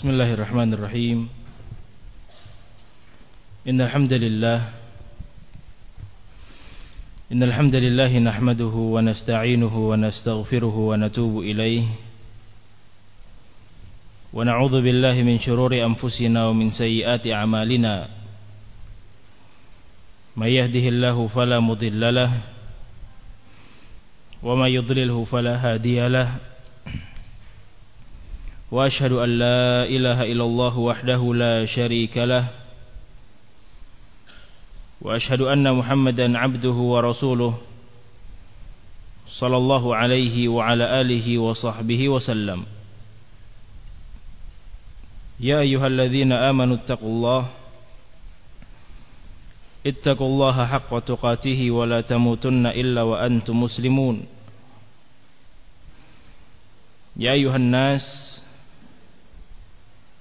بسم الله الرحمن الرحيم إن الحمد لله إن الحمد لله نحمده ونستعينه ونستغفره ونتوب إليه ونعوذ بالله من شرور أنفسنا ومن سيئات أعمالنا من يهده الله فلا مضل له وما يضلله فلا هادي له وأشهد أن لا إله إلا الله وحده لا شريك له وأشهد أن محمدا عبده ورسوله صلى الله عليه وعلى آله وصحبه وسلم. يا أيها الذين آمنوا اتقوا الله اتقوا الله حق تقاته ولا تموتن إلا وأنتم مسلمون. يا أيها الناس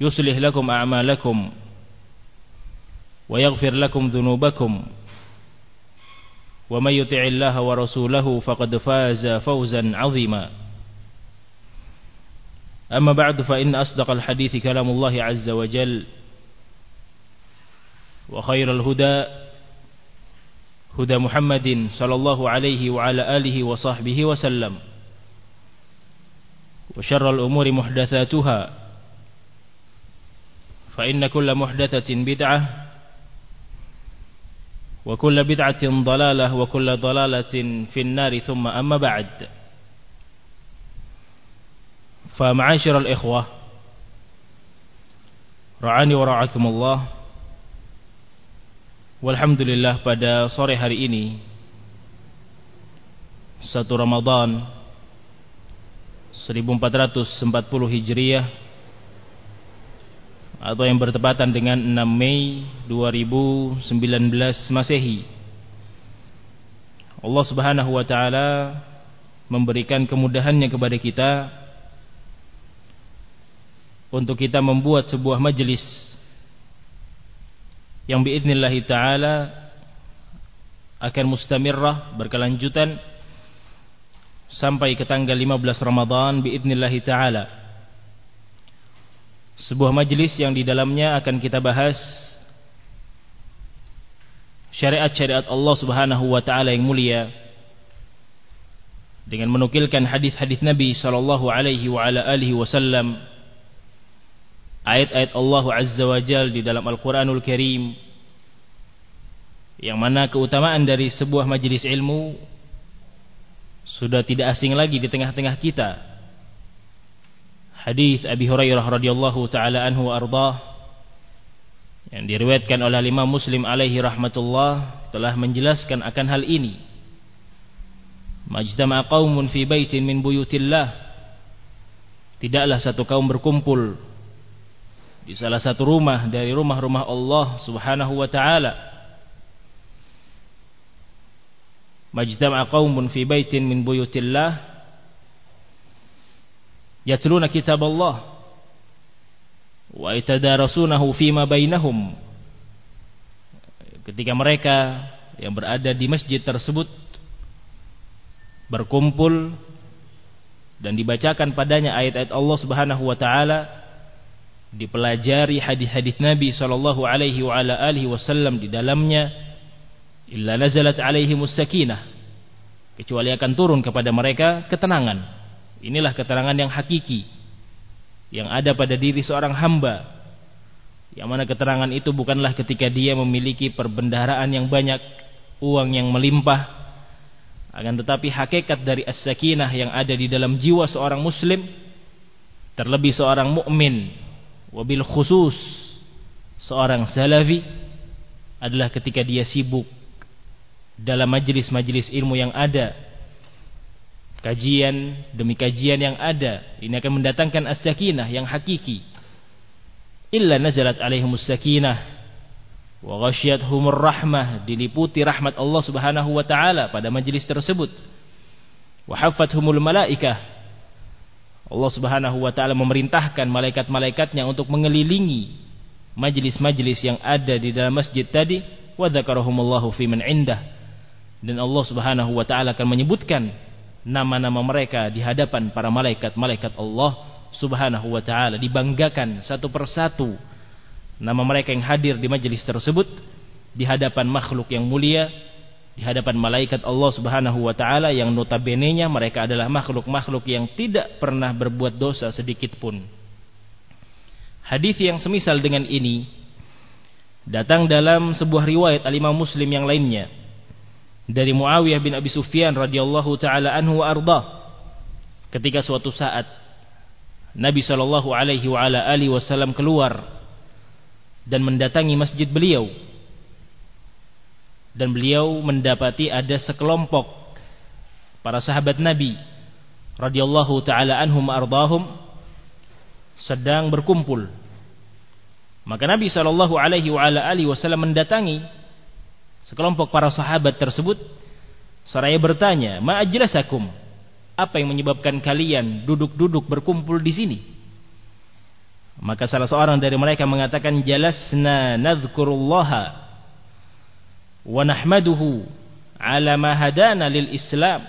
يصلح لكم أعمالكم ويغفر لكم ذنوبكم ومن يطع الله ورسوله فقد فاز فوزا عظيما. أما بعد فإن أصدق الحديث كلام الله عز وجل وخير الهدى هدى محمد صلى الله عليه وعلى آله وصحبه وسلم وشر الأمور محدثاتها فإن كل محدثة بدعة وكل بدعة ضلالة وكل ضلالة في النار ثم أما بعد. فمعاشر الإخوة رعاني ورعاكم الله. Walhamdulillah pada sore hari ini Satu Ramadan 1440 Hijriah. Atau yang bertepatan dengan 6 Mei 2019 Masehi Allah subhanahu wa ta'ala Memberikan kemudahannya kepada kita Untuk kita membuat sebuah majelis yang biidnillahi taala akan mustamirrah berkelanjutan sampai ke tanggal 15 Ramadan biidnillahi taala. Sebuah majelis yang di dalamnya akan kita bahas syariat-syariat Allah Subhanahu wa taala yang mulia dengan menukilkan hadis-hadis Nabi sallallahu alaihi wa ala alihi wasallam ayat-ayat Allah Azza wa di dalam Al-Quranul Karim yang mana keutamaan dari sebuah majelis ilmu sudah tidak asing lagi di tengah-tengah kita hadis Abi Hurairah radhiyallahu taala anhu ardah yang diriwayatkan oleh Imam Muslim alaihi rahmatullah telah menjelaskan akan hal ini. Majtama'a qaumun fi baitin min buyutillah. Tidaklah satu kaum berkumpul di salah satu rumah dari rumah-rumah Allah Subhanahu wa taala. Majtama'a qaumun fi baitin min buyutillah yatluna kitab Allah wa yatadarasunahu fima bainahum. Ketika mereka yang berada di masjid tersebut berkumpul dan dibacakan padanya ayat-ayat Allah Subhanahu wa taala dipelajari hadis-hadis Nabi sallallahu alaihi wa ala alihi wasallam di dalamnya illa nazalat alaihimus sakinah kecuali akan turun kepada mereka ketenangan inilah keterangan yang hakiki yang ada pada diri seorang hamba. Yang mana keterangan itu bukanlah ketika dia memiliki perbendaharaan yang banyak uang yang melimpah. Akan tetapi hakikat dari as-sakinah yang ada di dalam jiwa seorang muslim terlebih seorang mukmin wabil khusus seorang salafi adalah ketika dia sibuk dalam majelis-majelis ilmu yang ada kajian demi kajian yang ada. Ini akan mendatangkan as-sakinah yang hakiki. Illa nazalat alaihimus sakinah wa ghasyiyatuhumur rahmah diliputi rahmat Allah Subhanahu wa taala pada majelis tersebut. Wa haffathumul malaikah. Allah Subhanahu wa taala memerintahkan malaikat-malaikatnya untuk mengelilingi majelis-majelis yang ada di dalam masjid tadi. Wa dzakarahumullahu fi man indah. Dan Allah Subhanahu wa taala akan menyebutkan nama-nama mereka di hadapan para malaikat-malaikat Allah subhanahu wa ta'ala. Dibanggakan satu persatu nama mereka yang hadir di majelis tersebut di hadapan makhluk yang mulia di hadapan malaikat Allah subhanahu wa ta'ala yang notabene-nya mereka adalah makhluk-makhluk yang tidak pernah berbuat dosa sedikit pun. Hadis yang semisal dengan ini datang dalam sebuah riwayat al-imam muslim yang lainnya dari Muawiyah bin Abi Sufyan radhiyallahu taala anhu wa arda ketika suatu saat Nabi Shallallahu Alaihi Wasallam keluar dan mendatangi masjid beliau dan beliau mendapati ada sekelompok para sahabat Nabi radhiyallahu taala anhum ardahum sedang berkumpul. Maka Nabi Shallallahu alaihi wasallam mendatangi sekelompok para sahabat tersebut seraya bertanya ma ajlasakum apa yang menyebabkan kalian duduk-duduk berkumpul di sini? Maka salah seorang dari mereka mengatakan jalasna nadhkurullaha wa nahmaduhu ala ma hadana lil Islam.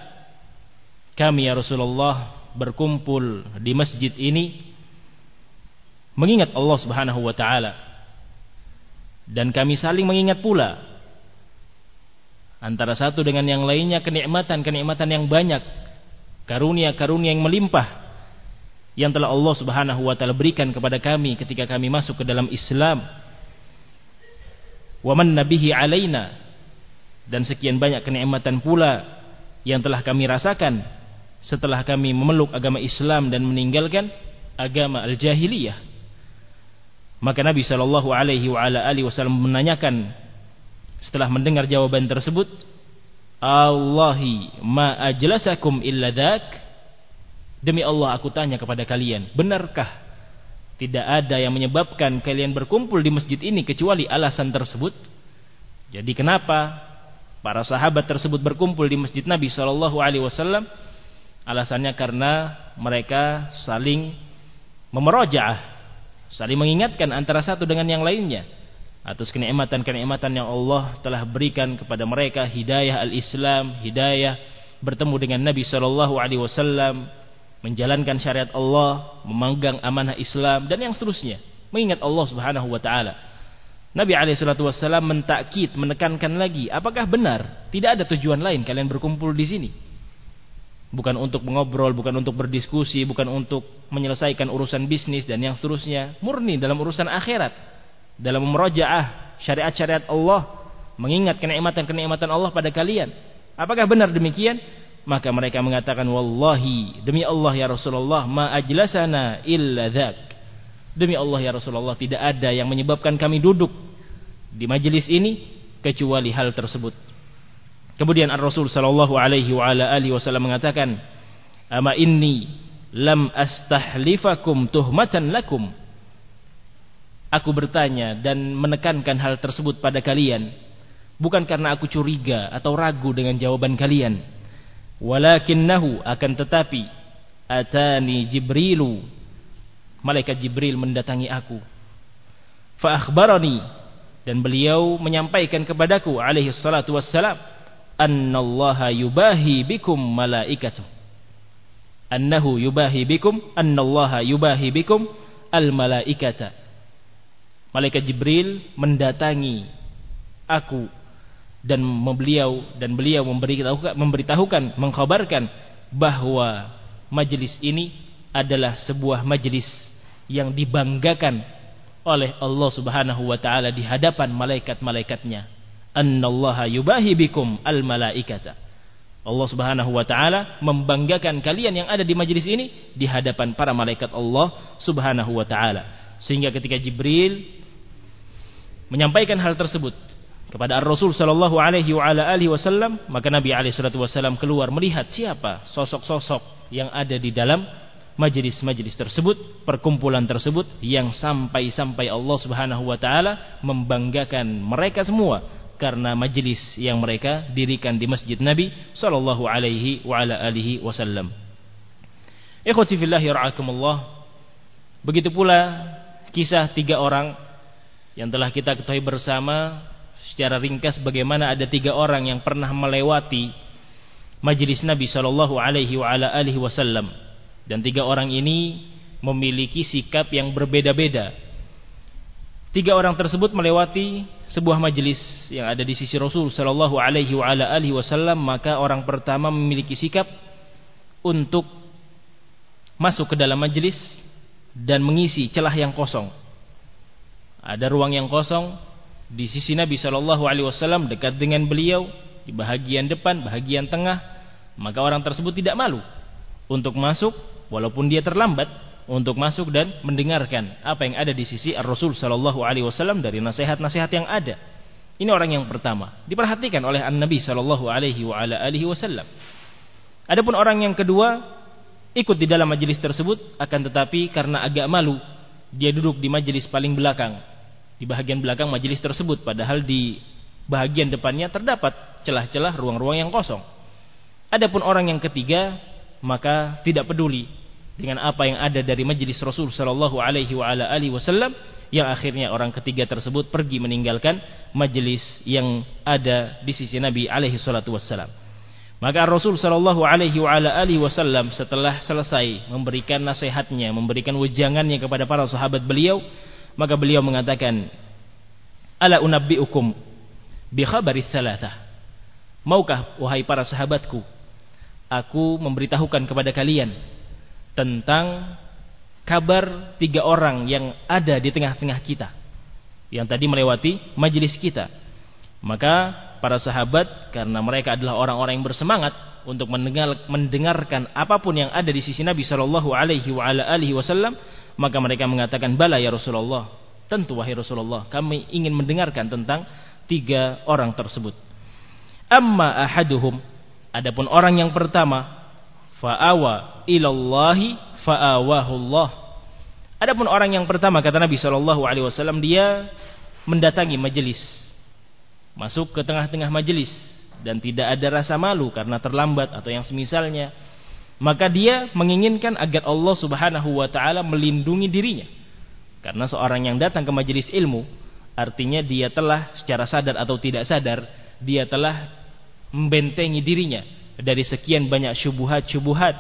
Kami ya Rasulullah berkumpul di masjid ini mengingat Allah Subhanahu wa taala. Dan kami saling mengingat pula antara satu dengan yang lainnya kenikmatan-kenikmatan yang banyak karunia-karunia yang melimpah yang telah Allah Subhanahu wa taala berikan kepada kami ketika kami masuk ke dalam Islam. Wa man nabihi alaina dan sekian banyak kenikmatan pula yang telah kami rasakan setelah kami memeluk agama Islam dan meninggalkan agama al-jahiliyah. Maka Nabi sallallahu alaihi wa ala alihi wasallam menanyakan setelah mendengar jawaban tersebut, Allahi ma ajlasakum illa dak Demi Allah aku tanya kepada kalian Benarkah Tidak ada yang menyebabkan kalian berkumpul di masjid ini Kecuali alasan tersebut? Jadi kenapa Para sahabat tersebut berkumpul di masjid Nabi SAW Alasannya karena mereka saling memerojaah Saling mengingatkan antara satu dengan yang lainnya atas kenikmatan-kenikmatan yang Allah telah berikan kepada mereka hidayah al-Islam, hidayah bertemu dengan Nabi sallallahu alaihi wasallam, menjalankan syariat Allah, memegang amanah Islam dan yang seterusnya, mengingat Allah Subhanahu wa taala. Nabi alaihi salatu wasallam mentakkid, menekankan lagi, apakah benar tidak ada tujuan lain kalian berkumpul di sini? Bukan untuk mengobrol, bukan untuk berdiskusi, bukan untuk menyelesaikan urusan bisnis dan yang seterusnya, murni dalam urusan akhirat dalam memurojaah syariat-syariat Allah, mengingat kenikmatan-kenikmatan Allah pada kalian. Apakah benar demikian? Maka mereka mengatakan wallahi demi Allah ya Rasulullah ma ajlasana illa dzak. Demi Allah ya Rasulullah tidak ada yang menyebabkan kami duduk di majelis ini kecuali hal tersebut. Kemudian Ar-Rasul sallallahu alaihi wa ala alihi wasallam mengatakan, "Ama inni lam astahlifakum tuhmatan lakum." Aku bertanya dan menekankan hal tersebut pada kalian. Bukan karena aku curiga atau ragu dengan jawaban kalian. Walakinnahu akan tetapi atani jibrilu. Malaikat jibril mendatangi aku. Fa akhbarani. Dan beliau menyampaikan kepadaku alaihi salatu wassalam annallaha yubahi bikum malaikatu annahu yubahi bikum annallaha yubahi bikum al malaikata malaikat Jibril mendatangi aku dan beliau dan beliau memberitahukan, memberitahukan mengkhabarkan bahwa majelis ini adalah sebuah majelis yang dibanggakan oleh Allah Subhanahu wa taala di hadapan malaikat-malaikatnya. Annallaha yubahi bikum al malaikata. Allah Subhanahu wa taala membanggakan kalian yang ada di majelis ini di hadapan para malaikat Allah Subhanahu wa taala. Sehingga ketika Jibril menyampaikan hal tersebut kepada Rasul sallallahu alaihi wasallam, maka Nabi alaihi salatu wasallam keluar melihat siapa sosok-sosok yang ada di dalam majelis-majelis tersebut, perkumpulan tersebut yang sampai-sampai Allah Subhanahu wa taala membanggakan mereka semua karena majelis yang mereka dirikan di Masjid Nabi sallallahu alaihi wa ala alihi wasallam. Ikhwati fillah. Begitu pula kisah tiga orang yang telah kita ketahui bersama secara ringkas bagaimana ada tiga orang yang pernah melewati majelis Nabi sallallahu alaihi wasallam dan tiga orang ini memiliki sikap yang berbeda-beda. Tiga orang tersebut melewati sebuah majelis yang ada di sisi Rasul sallallahu alaihi wasallam, maka orang pertama memiliki sikap untuk masuk ke dalam majelis dan mengisi celah yang kosong. Ada ruang yang kosong di sisi Nabi sallallahu alaihi wasallam dekat dengan beliau di bahagian depan, bahagian tengah, maka orang tersebut tidak malu untuk masuk walaupun dia terlambat untuk masuk dan mendengarkan apa yang ada di sisi Ar-Rasul sallallahu alaihi wasallam dari nasihat-nasihat yang ada. Ini orang yang pertama, diperhatikan oleh An-Nabi sallallahu alaihi wa ala alihi wasallam. Adapun orang yang kedua ikut di dalam majelis tersebut akan tetapi karena agak malu dia duduk di majelis paling belakang di bahagian belakang majelis tersebut padahal di bahagian depannya terdapat celah-celah ruang-ruang yang kosong. Adapun orang yang ketiga maka tidak peduli dengan apa yang ada dari majelis Rasul sallallahu alaihi wa ala alihi wasallam yang akhirnya orang ketiga tersebut pergi meninggalkan majelis yang ada di sisi Nabi alaihi salatu wassalam. Maka Rasul sallallahu alaihi wasallam setelah selesai memberikan nasihatnya, memberikan wejangannya kepada para sahabat beliau, maka beliau mengatakan, "Ala unabbiukum bi khabari thalathah." Maukah wahai para sahabatku aku memberitahukan kepada kalian tentang kabar tiga orang yang ada di tengah-tengah kita yang tadi melewati majelis kita maka para sahabat karena mereka adalah orang-orang yang bersemangat untuk mendengar, mendengarkan apa pun yang ada di sisi Nabi Shallallahu Alaihi Wasallam maka mereka mengatakan bala ya Rasulullah tentu wahai Rasulullah kami ingin mendengarkan tentang tiga orang tersebut amma ahaduhum Adapun orang yang pertama fa'awa ilallahi fa'awahullah. Adapun orang yang pertama kata Nabi sallallahu alaihi wasallam dia mendatangi majelis. Masuk ke tengah-tengah majelis dan tidak ada rasa malu karena terlambat atau yang semisalnya. Maka dia menginginkan agar Allah Subhanahu wa taala melindungi dirinya. Karena seorang yang datang ke majelis ilmu artinya dia telah secara sadar atau tidak sadar dia telah membentengi dirinya dari sekian banyak syubuhat-syubuhat,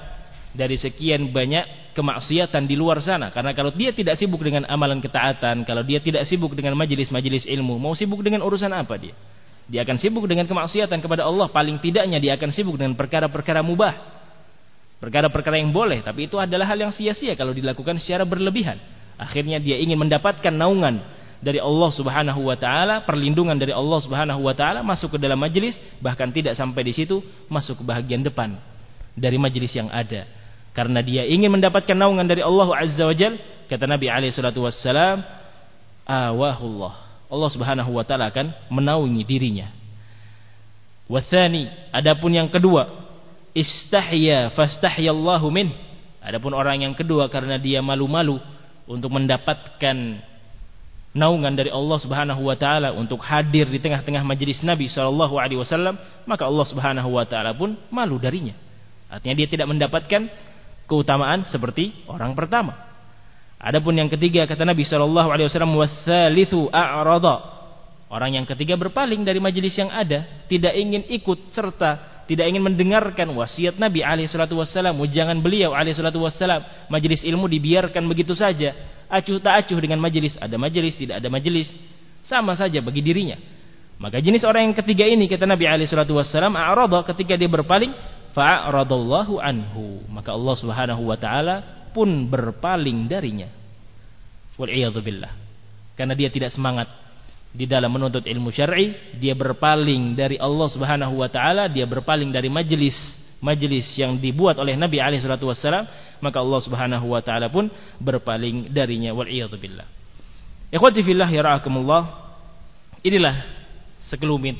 dari sekian banyak kemaksiatan di luar sana. Karena kalau dia tidak sibuk dengan amalan ketaatan, kalau dia tidak sibuk dengan majelis-majelis ilmu, mau sibuk dengan urusan apa dia? Dia akan sibuk dengan kemaksiatan kepada Allah, paling tidaknya dia akan sibuk dengan perkara-perkara mubah. Perkara-perkara yang boleh, tapi itu adalah hal yang sia-sia kalau dilakukan secara berlebihan. Akhirnya dia ingin mendapatkan naungan dari Allah Subhanahu wa taala, perlindungan dari Allah Subhanahu wa taala masuk ke dalam majelis, bahkan tidak sampai di situ masuk ke bahagian depan dari majelis yang ada. Karena dia ingin mendapatkan naungan dari Allah Azza wa Jal, kata Nabi alaihi salatu wassalam, awahullah. Allah Subhanahu wa taala akan menaungi dirinya. Wathani, adapun yang kedua, istahya fastahyallahu min. Adapun orang yang kedua karena dia malu-malu untuk mendapatkan naungan dari Allah Subhanahu wa taala untuk hadir di tengah-tengah majelis Nabi sallallahu alaihi wasallam, maka Allah Subhanahu wa taala pun malu darinya. Artinya dia tidak mendapatkan keutamaan seperti orang pertama. Adapun yang ketiga kata Nabi sallallahu alaihi wasallam watsalitsu a'rada. Orang yang ketiga berpaling dari majelis yang ada, tidak ingin ikut serta tidak ingin mendengarkan wasiat Nabi alaihi salatu wasallam, ujangan beliau alaihi salatu wasallam. Majelis ilmu dibiarkan begitu saja acuh tak acuh dengan majelis, ada majelis, tidak ada majelis, sama saja bagi dirinya. Maka jenis orang yang ketiga ini kata Nabi alaihi salatu wasallam, a'rada ketika dia berpaling, fa'aradallahu anhu. Maka Allah Subhanahu wa taala pun berpaling darinya. Wal billah. Karena dia tidak semangat di dalam menuntut ilmu syar'i, dia berpaling dari Allah Subhanahu wa taala, dia berpaling dari majelis majelis yang dibuat oleh Nabi alaihi salatu wasallam maka Allah Subhanahu wa taala pun berpaling darinya wal billah. Ikhwati fillah yarahkumullah. Inilah sekelumit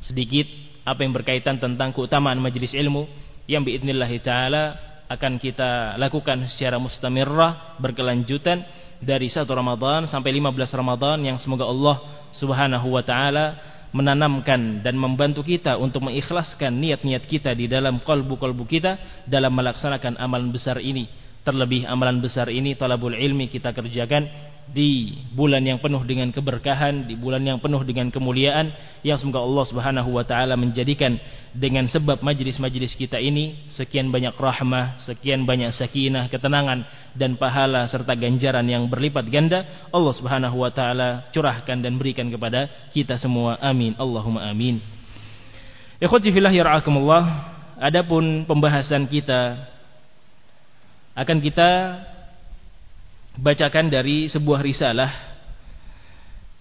sedikit apa yang berkaitan tentang keutamaan majelis ilmu yang biidznillah taala akan kita lakukan secara mustamirrah berkelanjutan dari satu Ramadan sampai 15 Ramadan yang semoga Allah Subhanahu wa taala menanamkan dan membantu kita untuk mengikhlaskan niat-niat kita di dalam kalbu-kalbu kita dalam melaksanakan amalan besar ini. Terlebih amalan besar ini talabul ilmi kita kerjakan di bulan yang penuh dengan keberkahan, di bulan yang penuh dengan kemuliaan yang semoga Allah Subhanahu wa taala menjadikan dengan sebab majlis-majlis kita ini sekian banyak rahmah, sekian banyak sakinah, ketenangan dan pahala serta ganjaran yang berlipat ganda Allah Subhanahu wa taala curahkan dan berikan kepada kita semua. Amin. Allahumma amin. Ikhwati fillah yarhakumullah. Adapun pembahasan kita akan kita bacakan dari sebuah risalah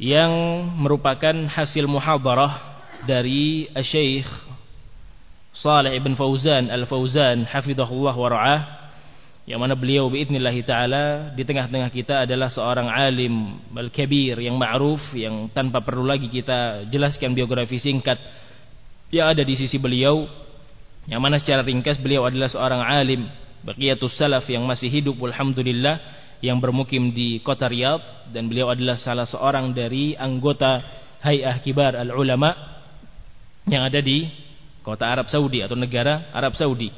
yang merupakan hasil muhadarah dari Syekh Saleh ibn Fauzan Al-Fauzan hafizahullah wa yang mana beliau biidznillah taala di tengah-tengah kita adalah seorang alim al-kabir yang ma'ruf yang tanpa perlu lagi kita jelaskan biografi singkat yang ada di sisi beliau yang mana secara ringkas beliau adalah seorang alim baqiyatus salaf yang masih hidup alhamdulillah yang bermukim di kota Riyadh dan beliau adalah salah seorang dari anggota Hay'ah Kibar Al-Ulama yang ada di kota Arab Saudi atau negara Arab Saudi.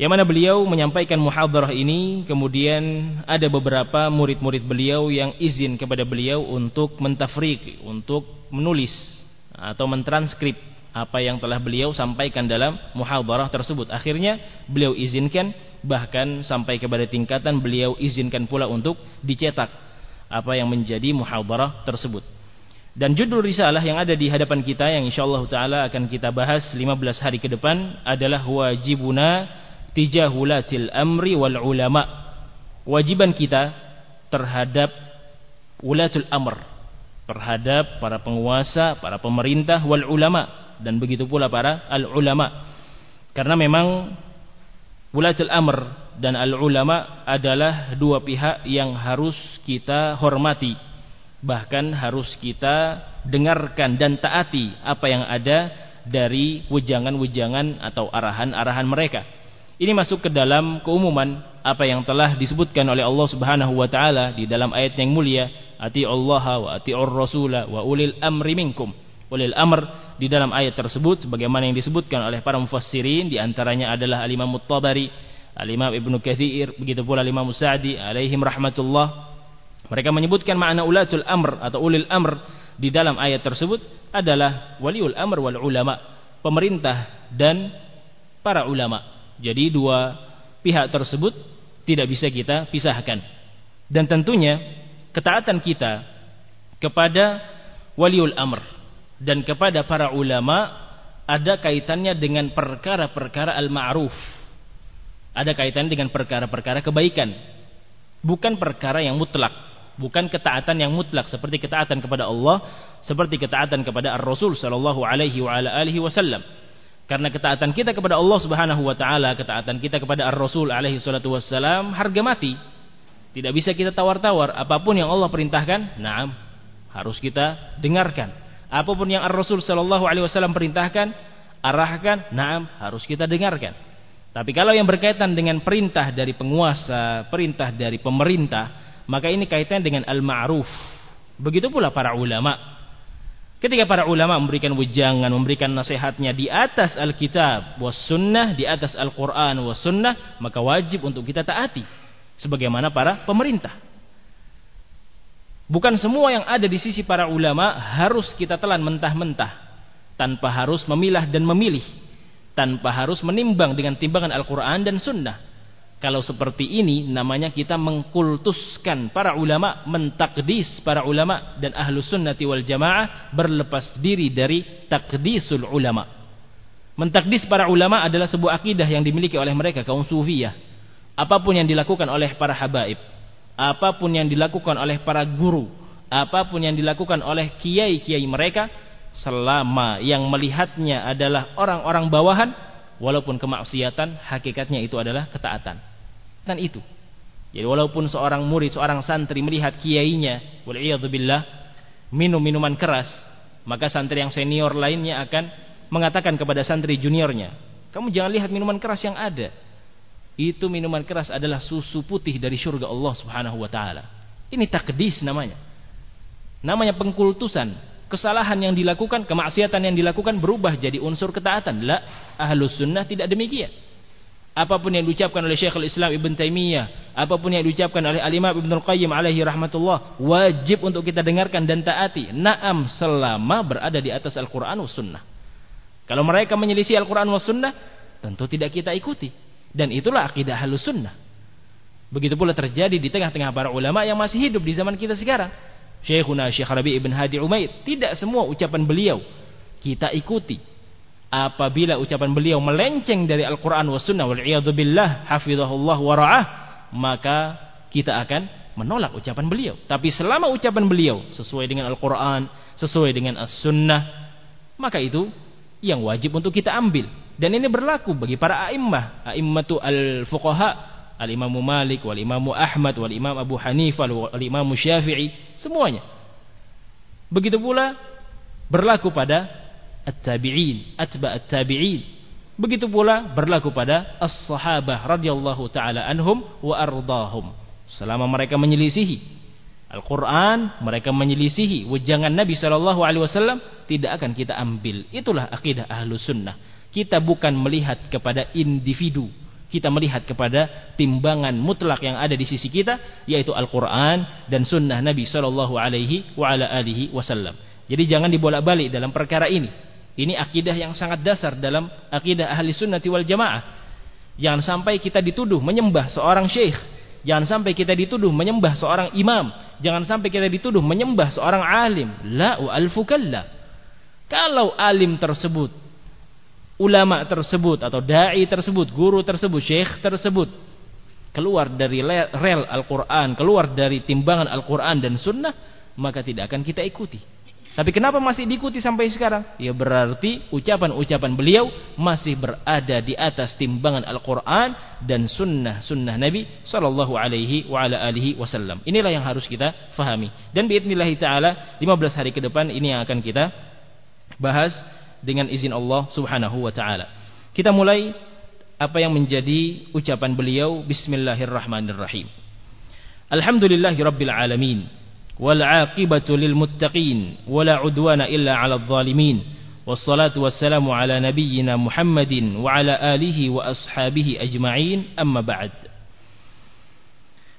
Yang mana beliau menyampaikan muhadarah ini kemudian ada beberapa murid-murid beliau yang izin kepada beliau untuk mentafrik, untuk menulis atau mentranskrip apa yang telah beliau sampaikan dalam muhadarah tersebut. Akhirnya beliau izinkan bahkan sampai kepada tingkatan beliau izinkan pula untuk dicetak apa yang menjadi muhadarah tersebut. Dan judul risalah yang ada di hadapan kita yang insyaallah taala akan kita bahas 15 hari ke depan adalah wajibuna tijahulatil amri wal ulama. Kewajiban kita terhadap ulatul amr, terhadap para penguasa, para pemerintah wal ulama dan begitu pula para al ulama. Karena memang Wulatul amr dan al-ulama adalah dua pihak yang harus kita hormati. Bahkan harus kita dengarkan dan taati apa yang ada dari wejangan-wejangan atau arahan-arahan mereka. Ini masuk ke dalam keumuman apa yang telah disebutkan oleh Allah Subhanahu wa taala di dalam ayat yang mulia, "Ati Allah wa ati'ur rasula wa ulil amri minkum." Ulil amr di dalam ayat tersebut sebagaimana yang disebutkan oleh para mufassirin di antaranya adalah Al-Imam At-Tabari, Al-Imam Ibnu Katsir, begitu pula Al-Imam Sa'di alaihim rahmatullah. Mereka menyebutkan makna ulatul amr atau ulil amr di dalam ayat tersebut adalah waliul amr wal ulama, pemerintah dan para ulama. Jadi dua pihak tersebut tidak bisa kita pisahkan. Dan tentunya ketaatan kita kepada waliul amr dan kepada para ulama ada kaitannya dengan perkara-perkara al-ma'ruf. Ada kaitannya dengan perkara-perkara kebaikan. Bukan perkara yang mutlak, bukan ketaatan yang mutlak seperti ketaatan kepada Allah, seperti ketaatan kepada Ar-Rasul sallallahu alaihi wa ala alihi wasallam. Karena ketaatan kita kepada Allah Subhanahu wa taala, ketaatan kita kepada Ar-Rasul alaihi salatu wassalam harga mati. Tidak bisa kita tawar-tawar apa pun yang Allah perintahkan, na'am, harus kita dengarkan Apa pun yang Ar-Rasul sallallahu alaihi wasallam perintahkan, arahkan, naam, harus kita dengarkan. Tapi kalau yang berkaitan dengan perintah dari penguasa, perintah dari pemerintah, maka ini kaitan dengan al-ma'ruf. Begitu pula para ulama. Ketika para ulama memberikan wejangan, memberikan nasihatnya di atas Alkitab was sunnah, di atas Al-Quran was sunnah, maka wajib untuk kita taati. Sebagaimana para pemerintah. Bukan semua yang ada di sisi para ulama harus kita telan mentah-mentah tanpa harus memilah dan memilih, tanpa harus menimbang dengan timbangan Al-Qur'an dan sunnah. Kalau seperti ini namanya kita mengkultuskan para ulama, mentakdis para ulama dan ahlu sunnati wal jamaah berlepas diri dari takdisul ulama. Mentakdis para ulama adalah sebuah akidah yang dimiliki oleh mereka kaum sufiyah. Apa pun yang dilakukan oleh para habaib, apa pun yang dilakukan oleh para guru, apa pun yang dilakukan oleh kiai-kiai mereka selama yang melihatnya adalah orang-orang bawahan walaupun kemaksiatan hakikatnya itu adalah ketaatan. Dan itu. Jadi walaupun seorang murid, seorang santri melihat kiainya, billah minum minuman keras, maka santri yang senior lainnya akan mengatakan kepada santri juniornya, "Kamu jangan lihat minuman keras yang ada. Itu minuman keras adalah susu putih dari surga Allah Subhanahu wa taala. Ini takdis namanya. Namanya pengkultusan. Kesalahan yang dilakukan, kemaksiatan yang dilakukan berubah jadi unsur ketaatan. La, ahlus sunnah tidak demikian. Apa pun yang diucapkan oleh Syekhul Islam Ibn Taimiyah, apa pun yang diucapkan oleh Al-Imam Ibn Al-Qayyim alaihi rahmatullah, wajib untuk kita dengarkan dan taati. Naam selama berada di atas Al-Qur'an was sunnah. Kalau mereka menyelisih Al-Qur'an was sunnah, tentu tidak kita ikuti. Dan itulah akidah halus sunnah. Begitu pula terjadi di tengah-tengah para ulama yang masih hidup di zaman kita sekarang. Syekhuna Syekh Rabi Ibn Hadi Umaid. Tidak semua ucapan beliau kita ikuti. Apabila ucapan beliau melenceng dari Al-Quran wa sunnah billah hafizahullah wara'ah maka kita akan menolak ucapan beliau. Tapi selama ucapan beliau sesuai dengan Al-Quran, sesuai dengan As-Sunnah, maka itu yang wajib untuk kita ambil. Dan ini berlaku bagi para a'immah, a'immatu al-fuqaha Al-Imam Malik, wal Imam Ahmad, wal Imam Abu Hanifah, wal Imam Syafi'i, semuanya. Begitu pula berlaku pada at-tabi'in, atba' at-tabi'in. Begitu pula berlaku pada as-sahabah radhiyallahu taala anhum wa ardahum. Selama mereka menyelisihi Al-Quran, mereka menyelisihi wejangan Nabi Wasallam, tidak akan kita ambil. Itulah akidah ahlu sunnah. Kita bukan melihat kepada individu, kita melihat kepada timbangan mutlak yang ada di sisi kita yaitu Al-Qur'an dan sunnah Nabi sallallahu alaihi wa ala alihi wasallam. Jadi jangan dibolak-balik dalam perkara ini. Ini akidah yang sangat dasar dalam akidah ahli sunnati wal jamaah. Jangan sampai kita dituduh menyembah seorang syekh. Jangan sampai kita dituduh menyembah seorang imam. Jangan sampai kita dituduh menyembah seorang alim. La wa alfukalla. Kalau alim tersebut ulama tersebut atau dai tersebut, guru tersebut, syekh tersebut keluar dari rel Al-Qur'an, keluar dari timbangan Al-Qur'an dan sunnah, maka tidak akan kita ikuti. Tapi kenapa masih diikuti sampai sekarang? Ya berarti ucapan-ucapan beliau masih berada di atas timbangan Al-Quran dan sunnah-sunnah Nabi Sallallahu Alaihi wa ala alihi Wasallam. Inilah yang harus kita fahami. Dan biidnillahi ta'ala 15 hari ke depan ini yang akan kita bahas dengan izin Allah Subhanahu wa taala. Kita mulai apa yang menjadi ucapan beliau Bismillahirrahmanirrahim. Alhamdulillahirabbil alamin wal 'aqibatu lil muttaqin wala 'udwana illa 'alal zalimin. والصلاة والسلام على نبينا محمد وعلى آله وأصحابه أجمعين أما بعد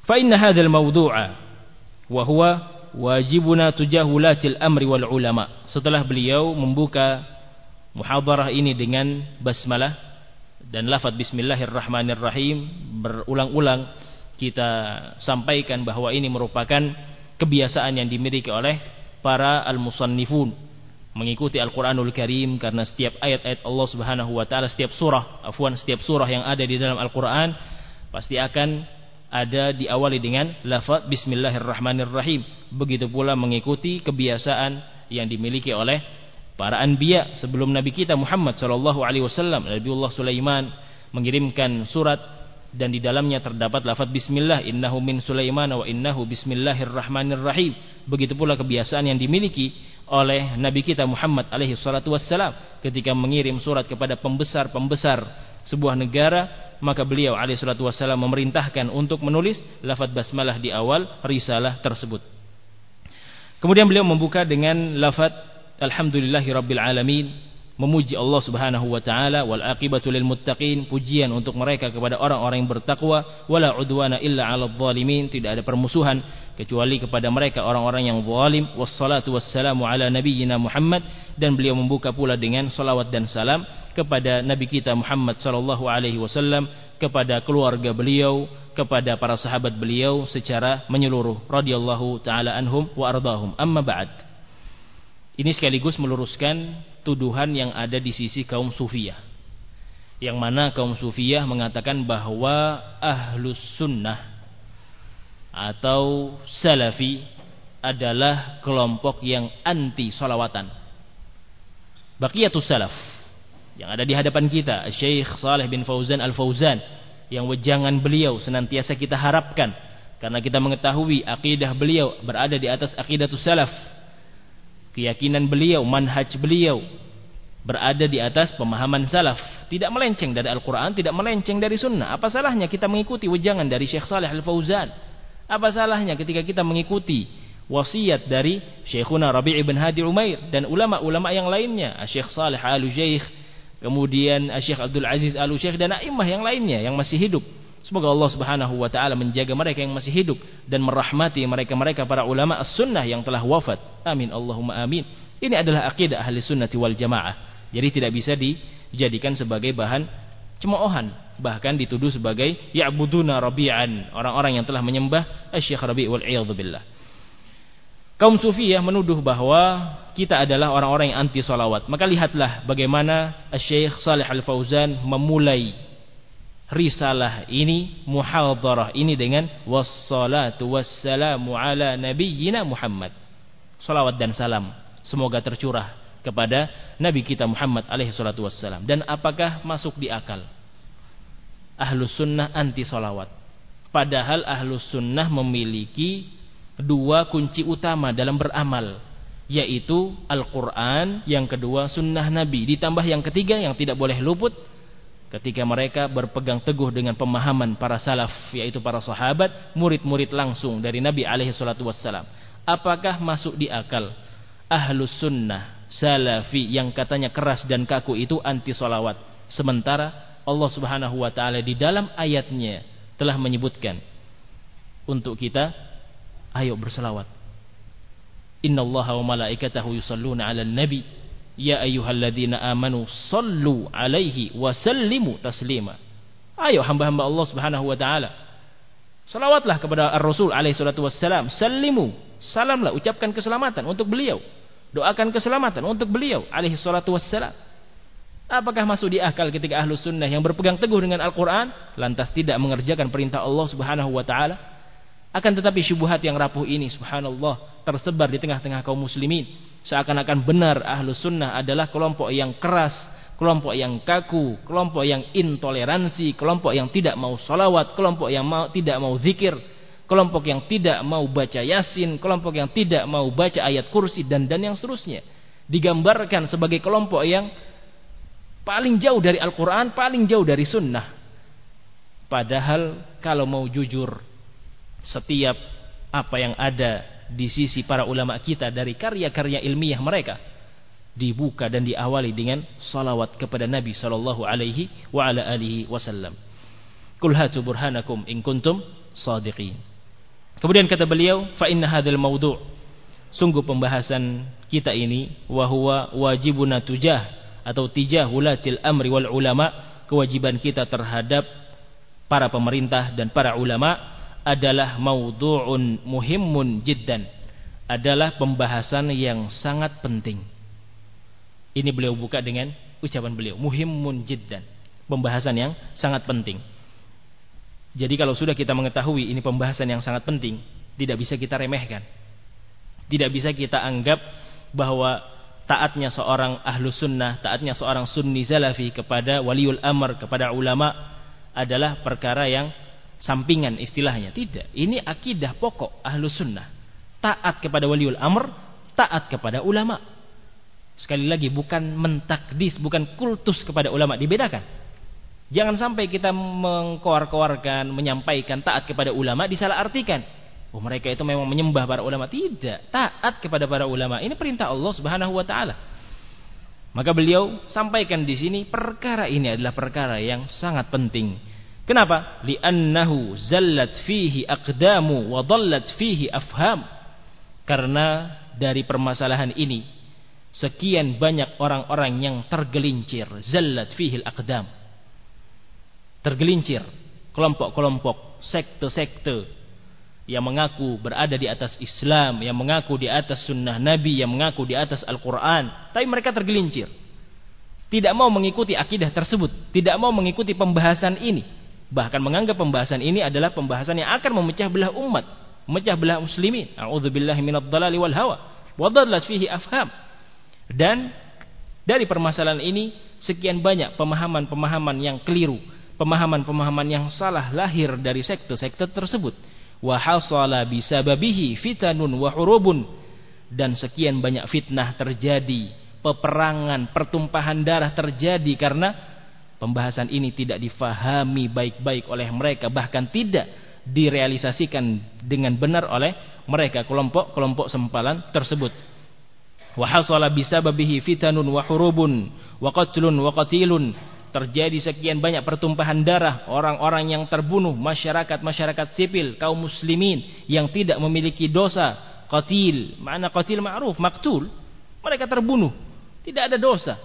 فإن هذا الموضوع وهو واجبنا تجاه ولاة الأمر والعلماء setelah beliau membuka muhadarah ini dengan basmalah dan lafaz bismillahirrahmanirrahim. Berulang-ulang kita sampaikan bahwa ini merupakan kebiasaan yang dimiliki oleh para al-musannifun. Mengikuti Al-Qur'anul Karim karena setiap ayat-ayat Allah Subhanahu wa taala setiap surah afwan setiap surah yang ada di dalam Al-Qur'an pasti akan ada diawali dengan lafaz bismillahirrahmanirrahim. Begitu pula mengikuti kebiasaan yang dimiliki oleh para anbiya sebelum nabi kita Muhammad sallallahu alaihi wasallam Nabiullah Sulaiman mengirimkan surat dan di dalamnya terdapat lafaz bismillah innahu min Sulaiman wa innahu bismillahirrahmanirrahim. Begitu pula kebiasaan yang dimiliki oleh nabi kita Muhammad alaihi salatu wassalam ketika mengirim surat kepada pembesar-pembesar sebuah negara maka beliau alaihi salatu wassalam memerintahkan untuk menulis lafaz basmalah di awal risalah tersebut. Kemudian beliau membuka dengan lafaz Alhamdulillahi Rabbil Alamin. Memuji Allah Subhanahu wa taala. Wal aqibatu lil muttaqin. Pujian untuk mereka kepada orang-orang yang bertakwa. Wala udwana illa 'alal zalimin. Tidak ada permusuhan kecuali kepada mereka orang-orang yang zalim. Wassalatu wassalamu ala nabiyyina Muhammad. Dan beliau membuka pula dengan salawat dan salam kepada nabi kita Muhammad sallallahu alaihi wasallam kepada keluarga beliau kepada para sahabat beliau secara menyeluruh. Radhiyallahu taala anhum wa ardahum. Amma ba'd ini sekaligus meluruskan tuduhan yang ada di sisi kaum sufiyah. Yang mana kaum sufiyah mengatakan bahwa ahlus sunnah atau salafi adalah kelompok yang anti solawatan. Baqiyatus salaf yang ada di hadapan kita, Syekh Saleh bin Fauzan Al-Fauzan yang wejangan beliau senantiasa kita harapkan karena kita mengetahui akidah beliau berada di atas akidatus salaf keyakinan beliau, manhaj beliau berada di atas pemahaman salaf, tidak melenceng dari Al-Qur'an, tidak melenceng dari sunnah. Apa salahnya kita mengikuti wejangan dari Syekh Saleh Al-Fauzan? Apa salahnya ketika kita mengikuti wasiat dari Syekhuna Rabi' ibn Hadi Umair dan ulama-ulama yang lainnya, Syekh Saleh Al-Syekh, kemudian Syekh Abdul Aziz Al-Syekh dan a'immah yang lainnya yang masih hidup. Semoga Allah Subhanahu wa taala menjaga mereka yang masih hidup dan merahmati mereka-mereka para ulama as-sunnah yang telah wafat. Amin Allahumma amin. Ini adalah akidah ahli sunnati wal jamaah. Jadi tidak bisa dijadikan sebagai bahan cemoohan, bahkan dituduh sebagai ya'buduna rabi'an, orang-orang yang telah menyembah Syekh Rabi' wal billah. Kaum Sufiyah menuduh bahwa kita adalah orang-orang yang anti salawat. Maka lihatlah bagaimana Syekh Saleh Al-Fauzan memulai risalah ini, muhadharah ini dengan wassalatu wassalamu ala nabiyyina Muhammad. Salawat dan salam semoga tercurah kepada Nabi kita Muhammad alaihi salatu wassalam. Dan apakah masuk di akal? Ahlus sunnah anti solawat. Padahal ahlus sunnah memiliki dua kunci utama dalam beramal. Yaitu Al-Quran, yang kedua sunnah Nabi. Ditambah yang ketiga yang tidak boleh luput ketika mereka berpegang teguh dengan pemahaman para salaf yaitu para sahabat murid-murid langsung dari Nabi alaihi salatu wassalam apakah masuk di akal ahlus sunnah salafi yang katanya keras dan kaku itu anti solawat. Sementara Allah subhanahu wa ta'ala di dalam ayatnya telah menyebutkan untuk kita ayo berselawat. Inna Allah wa malaikatahu yusalluna ala nabi ya ayyuhalladzina amanu sallu alaihi wa sallimu taslima. Ayo hamba-hamba Allah subhanahu wa ta'ala. Salawatlah kepada Ar-Rasul alaihi salatu wassalam. Sallimu. Salamlah. Ucapkan keselamatan untuk beliau doakan keselamatan untuk beliau alaihi salatu wassalam apakah masuk di akal ketika ahlu sunnah yang berpegang teguh dengan Al-Quran lantas tidak mengerjakan perintah Allah subhanahu wa ta'ala akan tetapi syubuhat yang rapuh ini subhanallah tersebar di tengah-tengah kaum muslimin seakan-akan benar ahlu sunnah adalah kelompok yang keras kelompok yang kaku kelompok yang intoleransi kelompok yang tidak mau salawat kelompok yang mau, tidak mau zikir kelompok yang tidak mau baca yasin, kelompok yang tidak mau baca ayat kursi dan dan yang seterusnya. Digambarkan sebagai kelompok yang paling jauh dari Al-Quran, paling jauh dari sunnah. Padahal kalau mau jujur, setiap apa yang ada di sisi para ulama kita dari karya-karya ilmiah mereka dibuka dan diawali dengan salawat kepada Nabi sallallahu alaihi wa ala alihi wasallam. Kul hatu burhanakum in kuntum sadiqin. Kemudian kata beliau, fa inna hadzal mawdu' sungguh pembahasan kita ini wa huwa wajibuna tujah atau tijahulatil amri wal ulama, kewajiban kita terhadap para pemerintah dan para ulama adalah maudhu'un muhimmun jiddan. Adalah pembahasan yang sangat penting. Ini beliau buka dengan ucapan beliau, muhimmun jiddan. Pembahasan yang sangat penting. Jadi kalau sudah kita mengetahui ini pembahasan yang sangat penting, tidak bisa kita remehkan. Tidak bisa kita anggap bahwa taatnya seorang ahlu sunnah, taatnya seorang sunni salafi kepada waliul amr, kepada ulama adalah perkara yang sampingan istilahnya. Tidak. Ini akidah pokok ahlu sunnah. Taat kepada waliul amr, taat kepada ulama. Sekali lagi bukan mentakdis, bukan kultus kepada ulama. Dibedakan. Jangan sampai kita mengkoar-koarkan, menyampaikan taat kepada ulama disalahartikan. Oh mereka itu memang menyembah para ulama. Tidak, taat kepada para ulama. Ini perintah Allah Subhanahu wa taala. Maka beliau sampaikan di sini perkara ini adalah perkara yang sangat penting. Kenapa? Li'annahu zallat fihi aqdamu wa dhallat fihi afham. Karena dari permasalahan ini sekian banyak orang-orang yang tergelincir, zallat fihi al-aqdam tergelincir kelompok-kelompok sekte-sekte yang mengaku berada di atas Islam, yang mengaku di atas sunnah Nabi, yang mengaku di atas Al-Quran. Tapi mereka tergelincir. Tidak mau mengikuti akidah tersebut. Tidak mau mengikuti pembahasan ini. Bahkan menganggap pembahasan ini adalah pembahasan yang akan memecah belah umat. Memecah belah muslimin. A'udzubillahi minadhalali wal hawa. Fihi afham. Dan dari permasalahan ini sekian banyak pemahaman-pemahaman yang keliru pemahaman-pemahaman yang salah lahir dari sekte-sekte tersebut wa hasala bisababihi fitanun wa hurubun dan sekian banyak fitnah terjadi peperangan, pertumpahan darah terjadi karena pembahasan ini tidak difahami baik-baik oleh mereka bahkan tidak direalisasikan dengan benar oleh mereka kelompok-kelompok sempalan tersebut. Wa hasala bisababihi fitanun wa hurubun wa terjadi sekian banyak pertumpahan darah orang-orang yang terbunuh masyarakat-masyarakat sipil kaum muslimin yang tidak memiliki dosa. Qatil mana qatil ma'ruf maktul mereka terbunuh tidak ada dosa.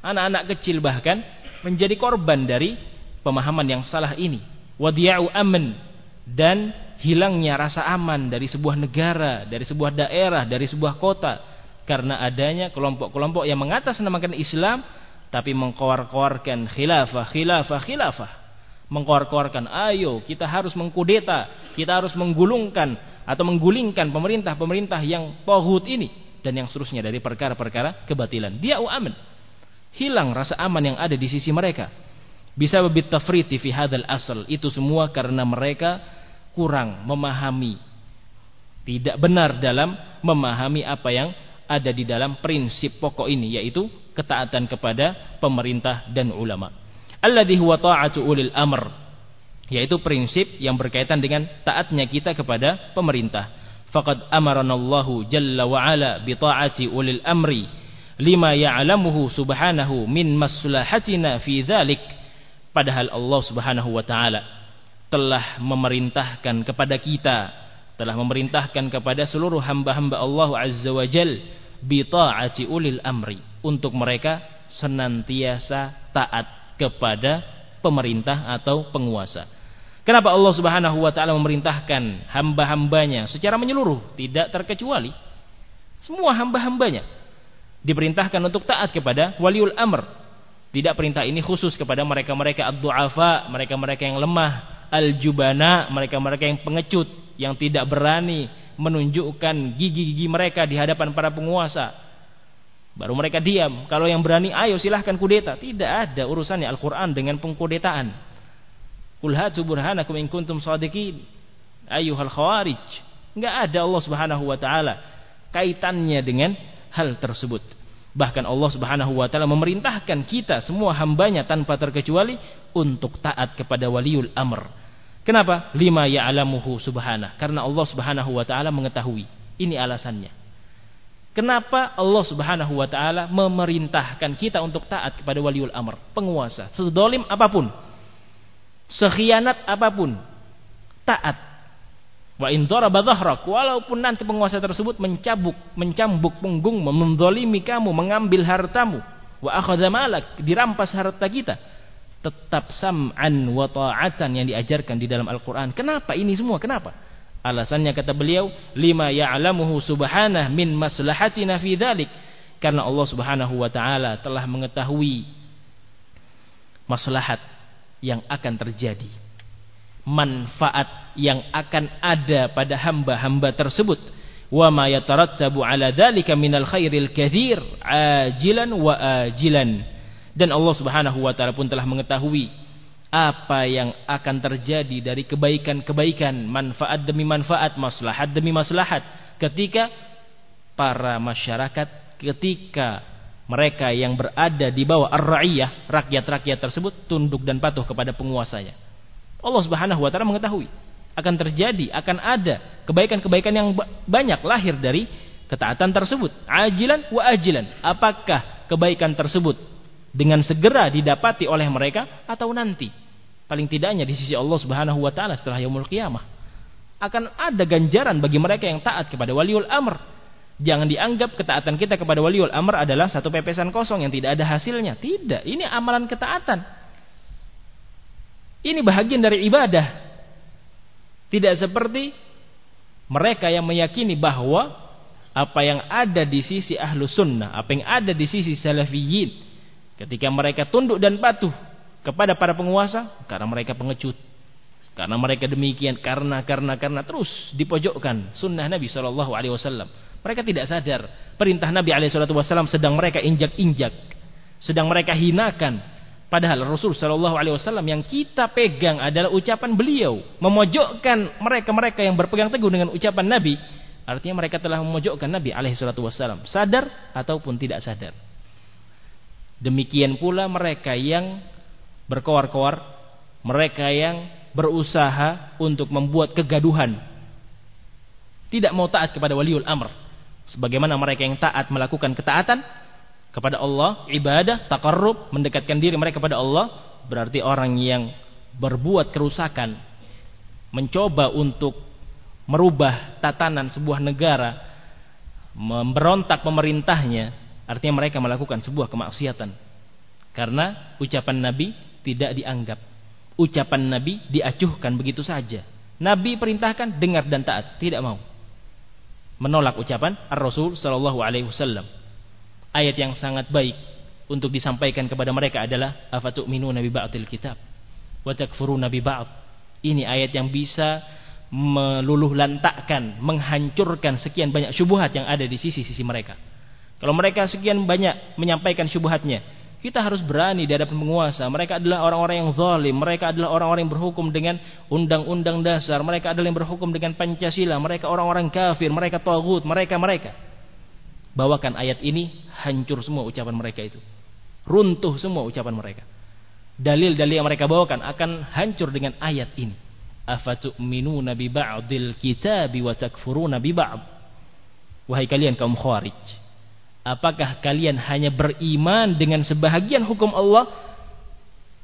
Anak-anak kecil bahkan menjadi korban dari pemahaman yang salah ini wadiya'u aman dan hilangnya rasa aman dari sebuah negara dari sebuah daerah dari sebuah kota karena adanya kelompok-kelompok yang mengatasnamakan Islam tapi mengkor-korkan khilafah, khilafah, khilafah. Mengkor-korkan, ayo kita harus mengkudeta, kita harus menggulungkan atau menggulingkan pemerintah-pemerintah yang tohut ini dan yang seterusnya dari perkara-perkara kebatilan. Dia aman. Hilang rasa aman yang ada di sisi mereka. Bisa bibit tafriti fi hadal asal. Itu semua karena mereka kurang memahami. Tidak benar dalam memahami apa yang ada di dalam prinsip pokok ini yaitu ketaatan kepada pemerintah dan ulama. Alladhi huwa ulil amr yaitu prinsip yang berkaitan dengan taatnya kita kepada pemerintah. Faqad amaranallahu jalla wa ala bi ulil amri lima ya'lamuhu subhanahu min maslahatina fi dzalik. Padahal Allah Subhanahu wa taala telah memerintahkan kepada kita telah memerintahkan kepada seluruh hamba-hamba Allah Azza wa Jalla bi ta'ati ulil amri untuk mereka senantiasa taat kepada pemerintah atau penguasa. Kenapa Allah Subhanahu wa taala memerintahkan hamba-hambanya secara menyeluruh, tidak terkecuali semua hamba-hambanya diperintahkan untuk taat kepada waliul amr. Tidak perintah ini khusus kepada mereka-mereka ad-du'afa, mereka-mereka yang lemah, al-jubana, mereka-mereka yang pengecut, yang tidak berani menunjukkan gigi-gigi mereka di hadapan para penguasa Baru mereka diam. Kalau yang berani, ayo silahkan kudeta. Tidak ada urusannya Al-Quran dengan pengkudetaan. Qul hatu burhanakum in kuntum. Ayuhal khawarij. Enggak ada Allah Subhanahu wa taala kaitannya dengan hal tersebut. Bahkan Allah Subhanahu wa taala memerintahkan kita semua hambanya tanpa terkecuali untuk taat kepada waliul amr. Kenapa? Lima ya'lamuhu subhanah. Karena Allah Subhanahu wa taala mengetahui. Ini alasannya. Kenapa Allah Subhanahu wa taala memerintahkan kita untuk taat kepada waliul amr, penguasa, sedolim apa pun, sekhianat apa pun, taat. Wa in daraba dhahrak, walaupun nanti penguasa tersebut mencabuk, mencambuk punggungmu, mendolimi kamu, mengambil hartamu, wa akhadha malak, dirampas harta kita, tetap sam'an wa ta'atan yang diajarkan di dalam Al-Qur'an. Kenapa ini semua? Kenapa? Alasannya kata beliau, lima ya'lamuhu subhanah min maslahatina fi. Karena Allah Subhanahu wa taala telah mengetahui maslahat yang akan terjadi. Manfaat yang akan ada pada hamba-hamba tersebut. Wa ma yatarattabu khairil ajilan wa. Dan Allah Subhanahu wa taala pun telah mengetahui apa yang akan terjadi dari kebaikan-kebaikan, manfaat demi manfaat, maslahat demi maslahat ketika para masyarakat ketika mereka yang berada di bawah ar-ra'iyah, rakyat-rakyat tersebut tunduk dan patuh kepada penguasanya. Allah Subhanahu wa taala mengetahui akan terjadi, akan ada kebaikan-kebaikan yang banyak lahir dari ketaatan tersebut. Ajilan wa ajilan. Apakah kebaikan tersebut dengan segera didapati oleh mereka atau nanti? paling tidaknya di sisi Allah Subhanahu wa taala setelah yaumul qiyamah akan ada ganjaran bagi mereka yang taat kepada waliul amr. Jangan dianggap ketaatan kita kepada waliul amr adalah satu pepesan kosong yang tidak ada hasilnya. Tidak, ini amalan ketaatan. Ini bahagian dari ibadah. Tidak seperti mereka yang meyakini bahwa apa yang ada di sisi ahlu sunnah, apa yang ada di sisi salafiyin, ketika mereka tunduk dan patuh kepada para penguasa karena mereka pengecut karena mereka demikian karena karena karena terus dipojokkan sunnah Nabi Wasallam mereka tidak sadar perintah Nabi Wasallam sedang mereka injak-injak sedang mereka hinakan padahal Rasul Shallallahu Alaihi Wasallam yang kita pegang adalah ucapan beliau memojokkan mereka-mereka yang berpegang teguh dengan ucapan Nabi Artinya mereka telah memojokkan Nabi alaihi wassalam, sadar ataupun tidak sadar. Demikian pula mereka yang berkoar-koar, mereka yang berusaha untuk membuat kegaduhan. Tidak mau taat kepada waliul amr. Sebagaimana mereka yang taat melakukan ketaatan kepada Allah, ibadah, takarrub, mendekatkan diri mereka kepada Allah, berarti orang yang berbuat kerusakan, mencoba untuk merubah tatanan sebuah negara, memberontak pemerintahnya, artinya mereka melakukan sebuah kemaksiatan. Karena ucapan Nabi tidak dianggap. Ucapan Nabi diacuhkan begitu saja. Nabi perintahkan dengar dan taat, tidak mau. Menolak ucapan Ar-Rasul sallallahu alaihi wasallam. Ayat yang sangat baik untuk disampaikan kepada mereka adalah afatu'minuna bi ba'dil kitab wa takfuruna bi ba'd. Ini ayat yang bisa meluluh lantakkan, menghancurkan sekian banyak syubhat yang ada di sisi-sisi mereka. Kalau mereka sekian banyak menyampaikan syubhatnya, kita harus berani di hadapan penguasa. Mereka adalah orang-orang yang zalim, mereka adalah orang-orang yang berhukum dengan undang-undang dasar, mereka adalah yang berhukum dengan Pancasila, mereka orang-orang kafir, mereka tagut, mereka-mereka. Bawakan ayat ini, hancur semua ucapan mereka itu. Runtuh semua ucapan mereka. Dalil-dalil yang mereka bawakan akan hancur dengan ayat ini afatu'minuna bi ba'dil kitabi wa takfuruna bi ba'd wahai kalian kaum khawarij apakah kalian hanya beriman dengan sebahagian hukum Allah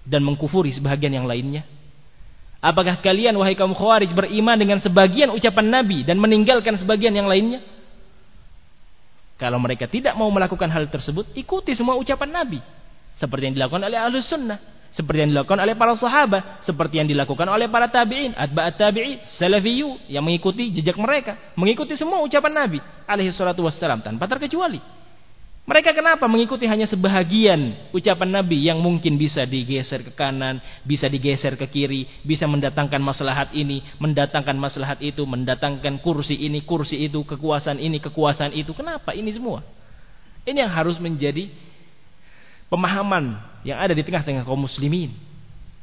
dan mengkufuri sebahagian yang lainnya apakah kalian wahai kaum khawarij beriman dengan sebagian ucapan nabi dan meninggalkan sebagian yang lainnya kalau mereka tidak mau melakukan hal tersebut ikuti semua ucapan nabi seperti yang dilakukan oleh ahlus sunnah seperti yang dilakukan oleh para sahabat, seperti yang dilakukan oleh para tabi'in, atba'at tabi'in, salafiyu yang mengikuti jejak mereka, mengikuti semua ucapan Nabi alaihi salatu wassalam tanpa terkecuali. Mereka kenapa mengikuti hanya sebahagian ucapan Nabi yang mungkin bisa digeser ke kanan, bisa digeser ke kiri, bisa mendatangkan maslahat ini, mendatangkan maslahat itu, mendatangkan kursi ini, kursi itu, kekuasaan ini, kekuasaan itu. Kenapa ini semua? Ini yang harus menjadi pemahaman yang ada di tengah-tengah kaum muslimin.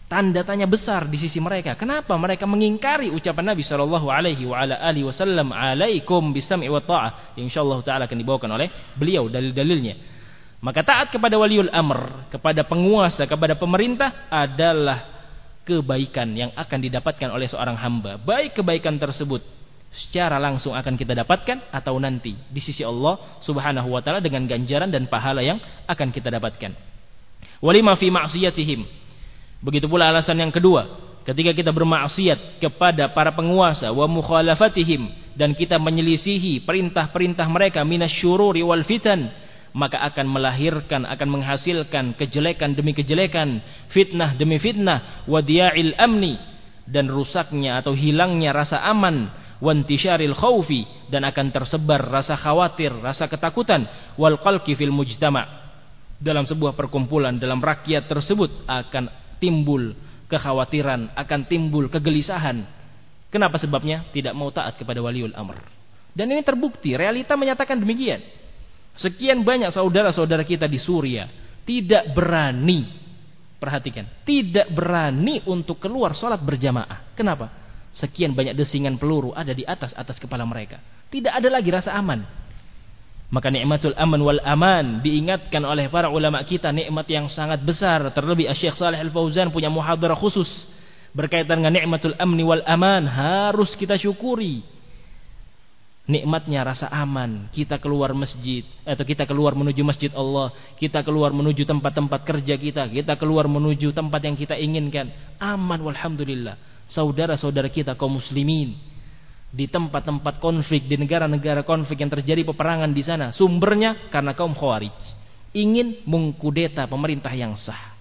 Tanda tanya besar di sisi mereka. Kenapa mereka mengingkari ucapan Nabi Shallallahu Alaihi Wasallam, "Alaikum bisam'i wa ta'ah." Insyaallah taala akan dibawakan oleh beliau dalil-dalilnya. Maka taat kepada waliul amr, kepada penguasa, kepada pemerintah adalah kebaikan yang akan didapatkan oleh seorang hamba. Baik kebaikan tersebut secara langsung akan kita dapatkan atau nanti di sisi Allah Subhanahu wa taala dengan ganjaran dan pahala yang akan kita dapatkan walima fi ma'siyatihim. Begitu pula alasan yang kedua, ketika kita bermaksiat kepada para penguasa wa mukhalafatihim dan kita menyelisihi perintah-perintah mereka minasyururi wal fitan, maka akan melahirkan, akan menghasilkan kejelekan demi kejelekan, fitnah demi fitnah, wadia'il amni dan rusaknya atau hilangnya rasa aman, wantisyaril khaufi dan akan tersebar rasa khawatir, rasa ketakutan, wal qalqi fil mujtama' dalam sebuah perkumpulan dalam rakyat tersebut akan timbul kekhawatiran, akan timbul kegelisahan. Kenapa sebabnya? Tidak mau taat kepada waliul amr. Dan ini terbukti, realita menyatakan demikian. Sekian banyak saudara-saudara kita di Suria tidak berani, perhatikan, tidak berani untuk keluar sholat berjamaah. Kenapa? Sekian banyak desingan peluru ada di atas atas kepala mereka. Tidak ada lagi rasa aman. Maka nikmatul aman wal aman diingatkan oleh para ulama kita nikmat yang sangat besar. Terlebih Syekh Saleh Al-Fauzan punya muhadarah khusus berkaitan dengan nikmatul amni wal aman harus kita syukuri. Nikmatnya rasa aman, kita keluar masjid atau kita keluar menuju masjid Allah, kita keluar menuju tempat-tempat kerja kita, kita keluar menuju tempat yang kita inginkan. Aman walhamdulillah. Saudara-saudara kita kaum muslimin di tempat-tempat konflik di negara-negara konflik yang terjadi peperangan di sana. Sumbernya karena kaum khawarij. Ingin mengkudeta pemerintah yang sah.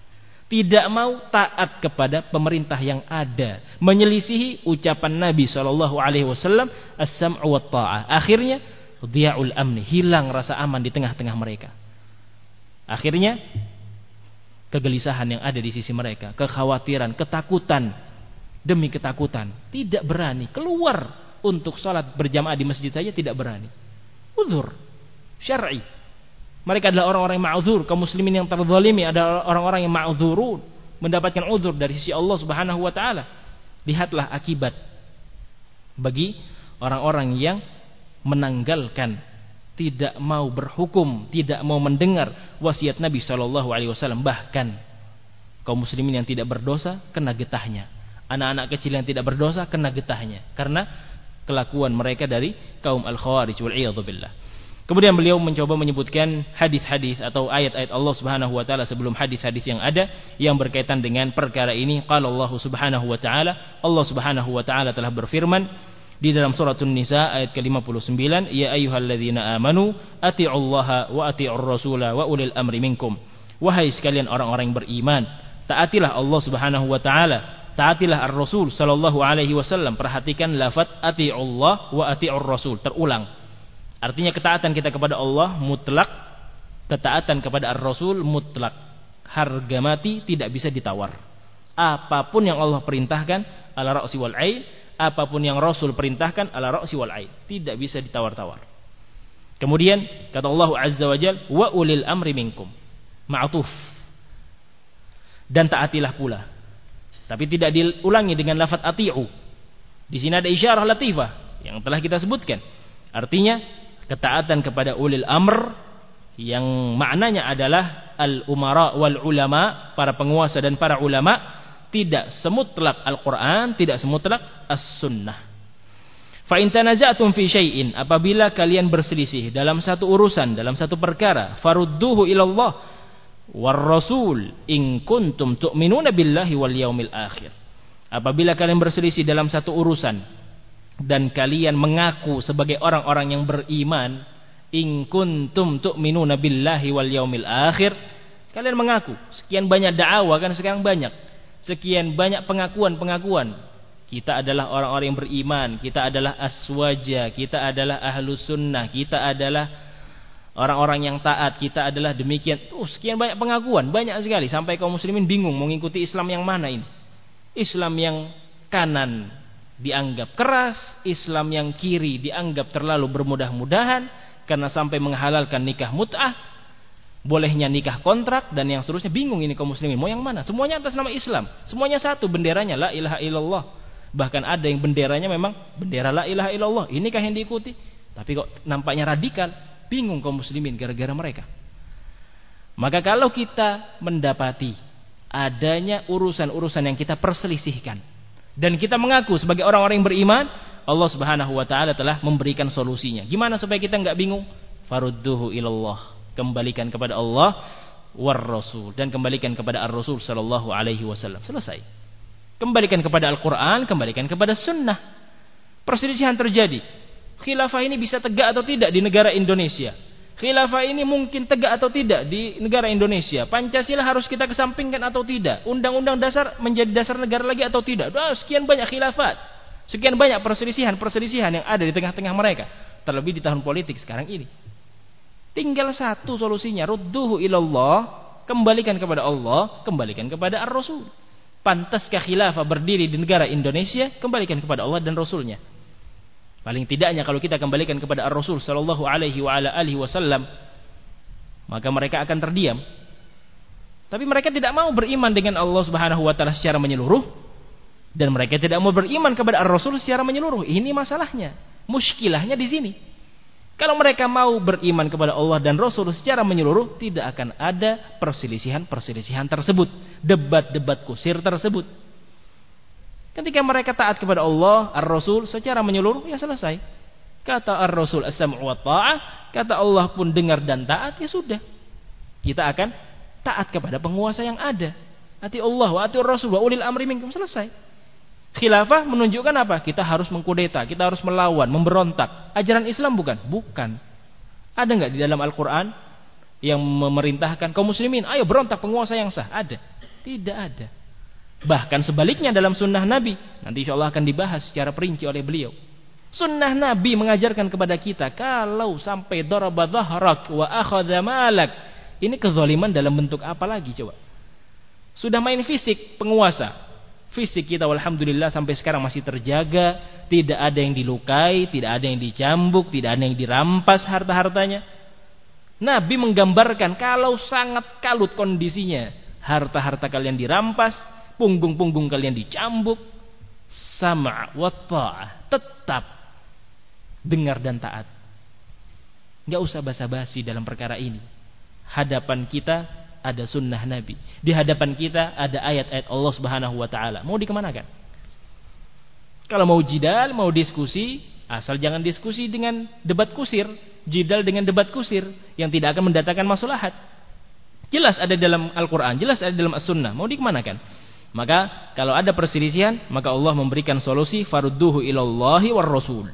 Tidak mau taat kepada pemerintah yang ada. Menyelisihi ucapan Nabi Shallallahu Alaihi Wasallam as-sam'u ta'ah akhirnya diaul amni. Hilang rasa aman di tengah-tengah mereka. Akhirnya kegelisahan yang ada di sisi mereka kekhawatiran ketakutan. Demi ketakutan tidak berani keluar untuk sholat berjamaah di masjid saja tidak berani. Uzur syar'i. Mereka adalah orang-orang yang ma'zur, kaum muslimin yang terzalimi adalah orang-orang yang ma'zurun, mendapatkan uzur dari sisi Allah Subhanahu wa taala. Lihatlah akibat bagi orang-orang yang menanggalkan tidak mau berhukum, tidak mau mendengar wasiat Nabi Shallallahu Alaihi Wasallam. Bahkan kaum muslimin yang tidak berdosa kena getahnya. Anak-anak kecil yang tidak berdosa kena getahnya karena kelakuan mereka dari kaum al-khawarij wal billah. Kemudian beliau mencoba menyebutkan hadis-hadis atau ayat-ayat Allah Subhanahu wa taala sebelum hadis-hadis yang ada yang berkaitan dengan perkara ini. Qala Allah Subhanahu wa taala, Allah Subhanahu wa taala telah berfirman di dalam surat An-Nisa ayat ke-59, "Ya ayyuhalladzina amanu atti'ullaha wa atti'ur rasula wa ulil amri minkum." Wahai sekalian orang-orang yang beriman, taatilah Allah Subhanahu wa taala, taatilah Ar-Rasul sallallahu alaihi wasallam. Perhatikan lafaz atti'ullah wa atti'ur rasul terulang Artinya ketaatan kita kepada Allah mutlak, ketaatan kepada Ar-Rasul mutlak. Harga mati tidak bisa ditawar. Apa pun yang Allah perintahkan ala ra'si wal ain, apa pun yang Rasul perintahkan ala ra'si wal ain, tidak bisa ditawar-tawar. Kemudian kata Allah Azza wa Jal, wa ulil amri minkum. Ma'tuf. Dan taatilah pula. Tapi tidak diulangi dengan lafaz ati'u. Di sini ada isyarah latifah yang telah kita sebutkan. Artinya ketaatan kepada ulil amr yang maknanya adalah al-umara wal ulama, para penguasa dan para ulama tidak semutlak Al-Qur'an, tidak semutlak As-Sunnah. Fa in tanaza'tum fi syai'in, apabila kalian berselisih dalam satu urusan, dalam satu perkara, farudduhu ila Allah war rasul in kuntum tu'minuna billahi wal yaumil akhir. Apabila kalian berselisih dalam satu urusan, dan kalian mengaku sebagai orang-orang yang beriman in kuntum tu'minuna billahi wal yaumil akhir kalian mengaku sekian banyak dakwah kan sekarang banyak sekian banyak pengakuan-pengakuan kita adalah orang-orang yang beriman kita adalah aswaja kita adalah ahlu sunnah kita adalah orang-orang yang taat kita adalah demikian uh, sekian banyak pengakuan banyak sekali sampai kaum muslimin bingung mengikuti Islam yang mana ini Islam yang kanan dianggap keras, Islam yang kiri dianggap terlalu bermudah-mudahan karena sampai menghalalkan nikah mut'ah, bolehnya nikah kontrak dan yang seterusnya bingung ini kaum muslimin mau yang mana? Semuanya atas nama Islam, semuanya satu benderanya la ilaha illallah. Bahkan ada yang benderanya memang bendera la ilaha illallah. Inikah yang diikuti? Tapi kok nampaknya radikal, bingung kaum muslimin gara-gara mereka. Maka kalau kita mendapati adanya urusan-urusan yang kita perselisihkan dan kita mengaku sebagai orang-orang yang beriman, Allah Subhanahu wa taala telah memberikan solusinya. Gimana supaya kita nggak bingung? Farudduhu ilallah. Kembalikan kepada Allah war rasul dan kembalikan kepada ar-rasul sallallahu alaihi wasallam. Selesai. Kembalikan kepada Al-Qur'an, kembalikan kepada sunnah. Perselisihan terjadi. Khilafah ini bisa tegak atau tidak di negara Indonesia? Khilafah ini mungkin tegak atau tidak di negara Indonesia. Pancasila harus kita kesampingkan atau tidak. Undang-undang dasar menjadi dasar negara lagi atau tidak. Wah, sekian banyak khilafat. Sekian banyak perselisihan-perselisihan yang ada di tengah-tengah mereka. Terlebih di tahun politik sekarang ini. Tinggal satu solusinya. Rudduhu ilallah. Kembalikan kepada Allah. Kembalikan kepada Ar-Rasul. Pantaskah khilafah berdiri di negara Indonesia? Kembalikan kepada Allah dan Rasulnya. Paling tidaknya kalau kita kembalikan kepada Ar-Rasul sallallahu alaihi wa ala alihi wasallam, maka mereka akan terdiam. Tapi mereka tidak mau beriman dengan Allah Subhanahu wa taala secara menyeluruh dan mereka tidak mau beriman kepada Ar-Rasul secara menyeluruh. Ini masalahnya. Muskilahnya di sini. Kalau mereka mau beriman kepada Allah dan Rasul secara menyeluruh, tidak akan ada perselisihan-perselisihan tersebut, debat-debat kusir tersebut. Ketika mereka taat kepada Allah, Ar-Rasul secara menyeluruh ya selesai. Kata Ar-Rasul as-sam'u wa ta'ah, kata Allah pun dengar dan taat ya sudah. Kita akan taat kepada penguasa yang ada. Ati Allah wa ati Rasul wa ulil amri minkum selesai. Khilafah menunjukkan apa? Kita harus mengkudeta, kita harus melawan, memberontak. Ajaran Islam bukan? Bukan. Ada nggak di dalam Al-Qur'an yang memerintahkan kaum muslimin, ayo berontak penguasa yang sah? Ada? Tidak ada. Bahkan sebaliknya dalam sunnah Nabi. Nanti insya Allah akan dibahas secara perinci oleh beliau. Sunnah Nabi mengajarkan kepada kita. Kalau sampai daraba dhahrak wa akhadha malak. Ini kezaliman dalam bentuk apa lagi coba. Sudah main fisik penguasa. Fisik kita Alhamdulillah sampai sekarang masih terjaga. Tidak ada yang dilukai. Tidak ada yang dicambuk. Tidak ada yang dirampas harta-hartanya. Nabi menggambarkan kalau sangat kalut kondisinya. Harta-harta kalian dirampas punggung-punggung kalian dicambuk sama wa ta'ah tetap dengar dan taat. Gak usah basa-basi dalam perkara ini. Hadapan kita ada sunnah Nabi. Di hadapan kita ada ayat-ayat Allah Subhanahu wa taala. Mau dikemanakan? Kalau mau jidal, mau diskusi, asal jangan diskusi dengan debat kusir, jidal dengan debat kusir yang tidak akan mendatangkan maslahat. Jelas ada dalam Al-Quran, jelas ada dalam As-Sunnah. Mau dikemanakan? Maka kalau ada perselisihan, maka Allah memberikan solusi farudduhu ilallahi war rasul.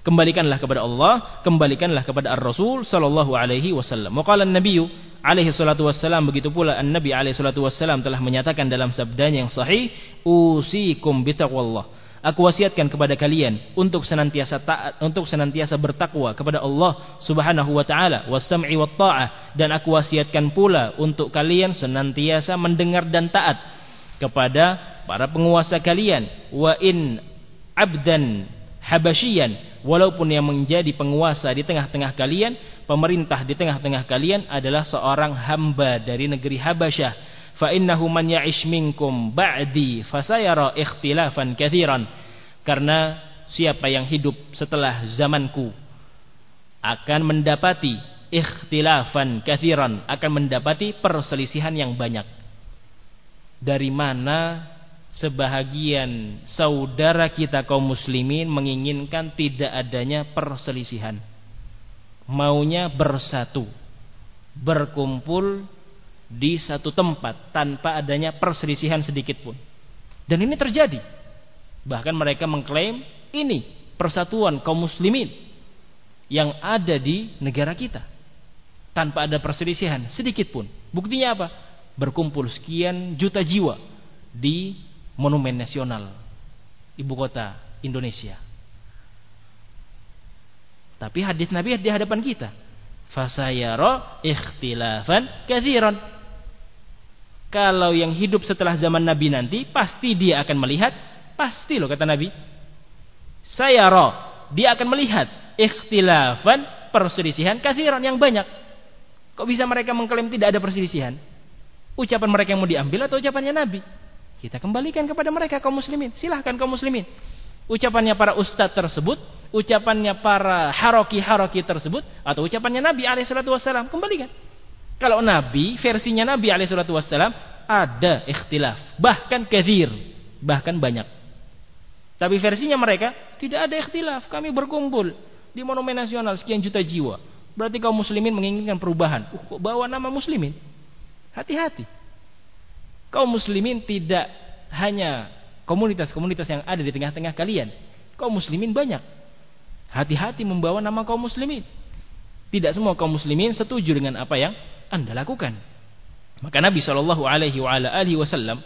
Kembalikanlah kepada Allah, kembalikanlah kepada Ar-Rasul sallallahu alaihi wasallam. Wa Nabi alaihi salatu wassalam begitu pula An-Nabi alaihi salatu wassalam telah menyatakan dalam sabdanya yang sahih, "Usikum bitaqwallah." Aku wasiatkan kepada kalian untuk senantiasa taat, untuk senantiasa bertakwa kepada Allah Subhanahu wa taala, was-sam'i wat ta'ah dan aku wasiatkan pula untuk kalian senantiasa mendengar dan taat kepada para penguasa kalian. Wa in abdan habasyian walaupun yang menjadi penguasa di tengah-tengah kalian pemerintah di tengah-tengah kalian adalah seorang hamba dari negeri Habasyah. Fa innahu man ya'ish minkum ba'di fasayara ikhtilafan katsiran karena siapa yang hidup setelah zamanku akan mendapati ikhtilafan katsiran akan mendapati perselisihan yang banyak dari mana sebahagian saudara kita kaum muslimin menginginkan tidak adanya perselisihan maunya bersatu berkumpul di satu tempat tanpa adanya perselisihan sedikit pun. Dan ini terjadi. Bahkan mereka mengklaim ini persatuan kaum muslimin yang ada di negara kita. Tanpa ada perselisihan sedikit pun. Buktinya apa? Berkumpul sekian juta jiwa di monumen nasional ibu kota Indonesia. Tapi hadis Nabi di hadapan kita. Fasayara ikhtilafan kathiran kalau yang hidup setelah zaman Nabi nanti pasti dia akan melihat, pasti loh kata Nabi. Saya roh, dia akan melihat ikhtilafan perselisihan kasiran yang banyak. Kok bisa mereka mengklaim tidak ada perselisihan? Ucapan mereka yang mau diambil atau ucapannya Nabi? Kita kembalikan kepada mereka kaum muslimin. Silahkan kaum muslimin. Ucapannya para ustadz tersebut, ucapannya para haroki-haroki tersebut, atau ucapannya Nabi alaihissalam, kembalikan. Kalau Nabi, versinya Nabi alaihissalatu wassalam ada ikhtilaf, bahkan kathir, bahkan banyak. Tapi versinya mereka tidak ada ikhtilaf. Kami berkumpul di monumen nasional sekian juta jiwa. Berarti kaum muslimin menginginkan perubahan. Uh, kok bawa nama muslimin? Hati-hati. Kaum muslimin tidak hanya komunitas-komunitas yang ada di tengah-tengah kalian. Kaum muslimin banyak. Hati-hati membawa nama kaum muslimin. Tidak semua kaum muslimin setuju dengan apa yang anda lakukan. Maka Nabi Shallallahu Alaihi Wasallam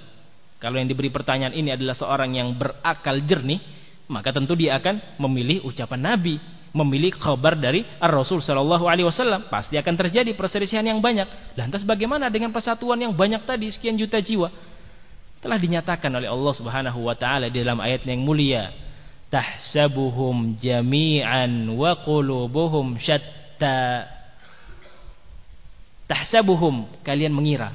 kalau yang diberi pertanyaan ini adalah seorang yang berakal jernih, maka tentu dia akan memilih ucapan Nabi, memilih kabar dari Ar-Rasul Shallallahu Alaihi Wasallam. Pasti akan terjadi perselisihan yang banyak. Lantas bagaimana dengan persatuan yang banyak tadi sekian juta jiwa? Telah dinyatakan oleh Allah Subhanahu Wa Taala di dalam ayat yang mulia. Tahsabuhum jami'an wa qulubuhum syatta tahsabuhum kalian mengira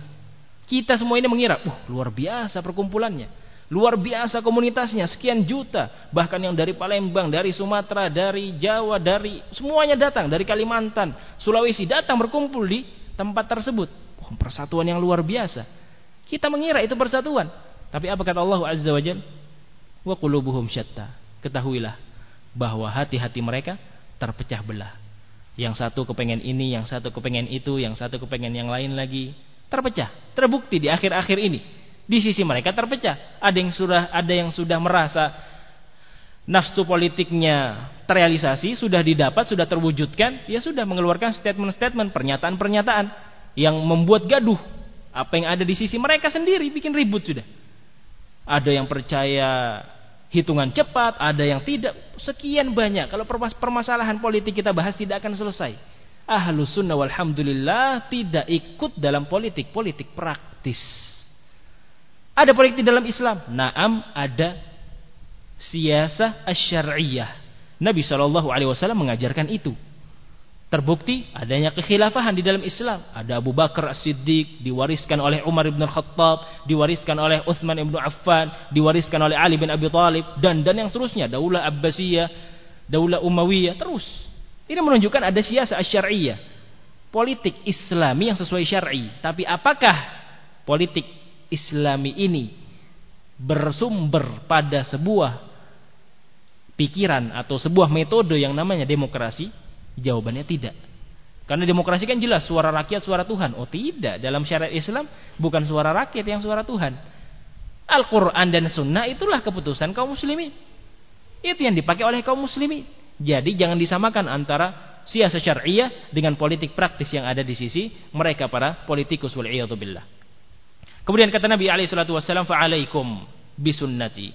kita semua ini mengira uh luar biasa perkumpulannya luar biasa komunitasnya sekian juta. Bahkan yang dari Palembang dari Sumatera dari Jawa dari semuanya datang dari Kalimantan Sulawesi datang berkumpul di tempat tersebut. Oh, persatuan yang luar biasa. Kita mengira itu persatuan. Tapi apa kata Allah Azza wa Jalla? Wa syatta. Ketahuilah bahwa hati-hati mereka terpecah belah. Yang satu kepengen ini, yang satu kepengen itu, yang satu kepengen yang lain lagi. Terpecah, terbukti di akhir-akhir ini. Di sisi mereka terpecah. Ada yang sudah ada yang sudah merasa nafsu politiknya terrealisasi, sudah didapat, sudah terwujudkan, ya sudah mengeluarkan statement-statement, pernyataan-pernyataan yang membuat gaduh. Apa yang ada di sisi mereka sendiri bikin ribut sudah. Ada yang percaya hitungan cepat, ada yang tidak, sekian banyak. Kalau permasalahan politik kita bahas tidak akan selesai. Ahlu sunnah walhamdulillah tidak ikut dalam politik, politik praktis. Ada politik dalam Islam? Naam, ada siasah asyariyah. Nabi SAW mengajarkan itu. Terbukti adanya kekhilafahan di dalam Islam. Ada Abu Bakar As-Siddiq, diwariskan oleh Umar bin Khattab, diwariskan oleh Uthman bin Affan, diwariskan oleh Ali bin Abi Thalib, dan dan yang seterusnya. Daulah Abbasiyah, Daulah Umayyah terus. Ini menunjukkan ada siasa syariah. Politik Islami yang sesuai syar'i. Tapi apakah politik Islami ini bersumber pada sebuah pikiran atau sebuah metode yang namanya demokrasi? Jawabannya tidak. Karena demokrasi kan jelas suara rakyat suara Tuhan. Oh tidak, dalam syariat Islam bukan suara rakyat yang suara Tuhan. Al-Quran dan Sunnah itulah keputusan kaum muslimin. Itu yang dipakai oleh kaum muslimin. Jadi jangan disamakan antara siasa syariah dengan politik praktis yang ada di sisi mereka para politikus wal billah. Kemudian kata Nabi alaihi wasallam fa'alaikum bisunnati.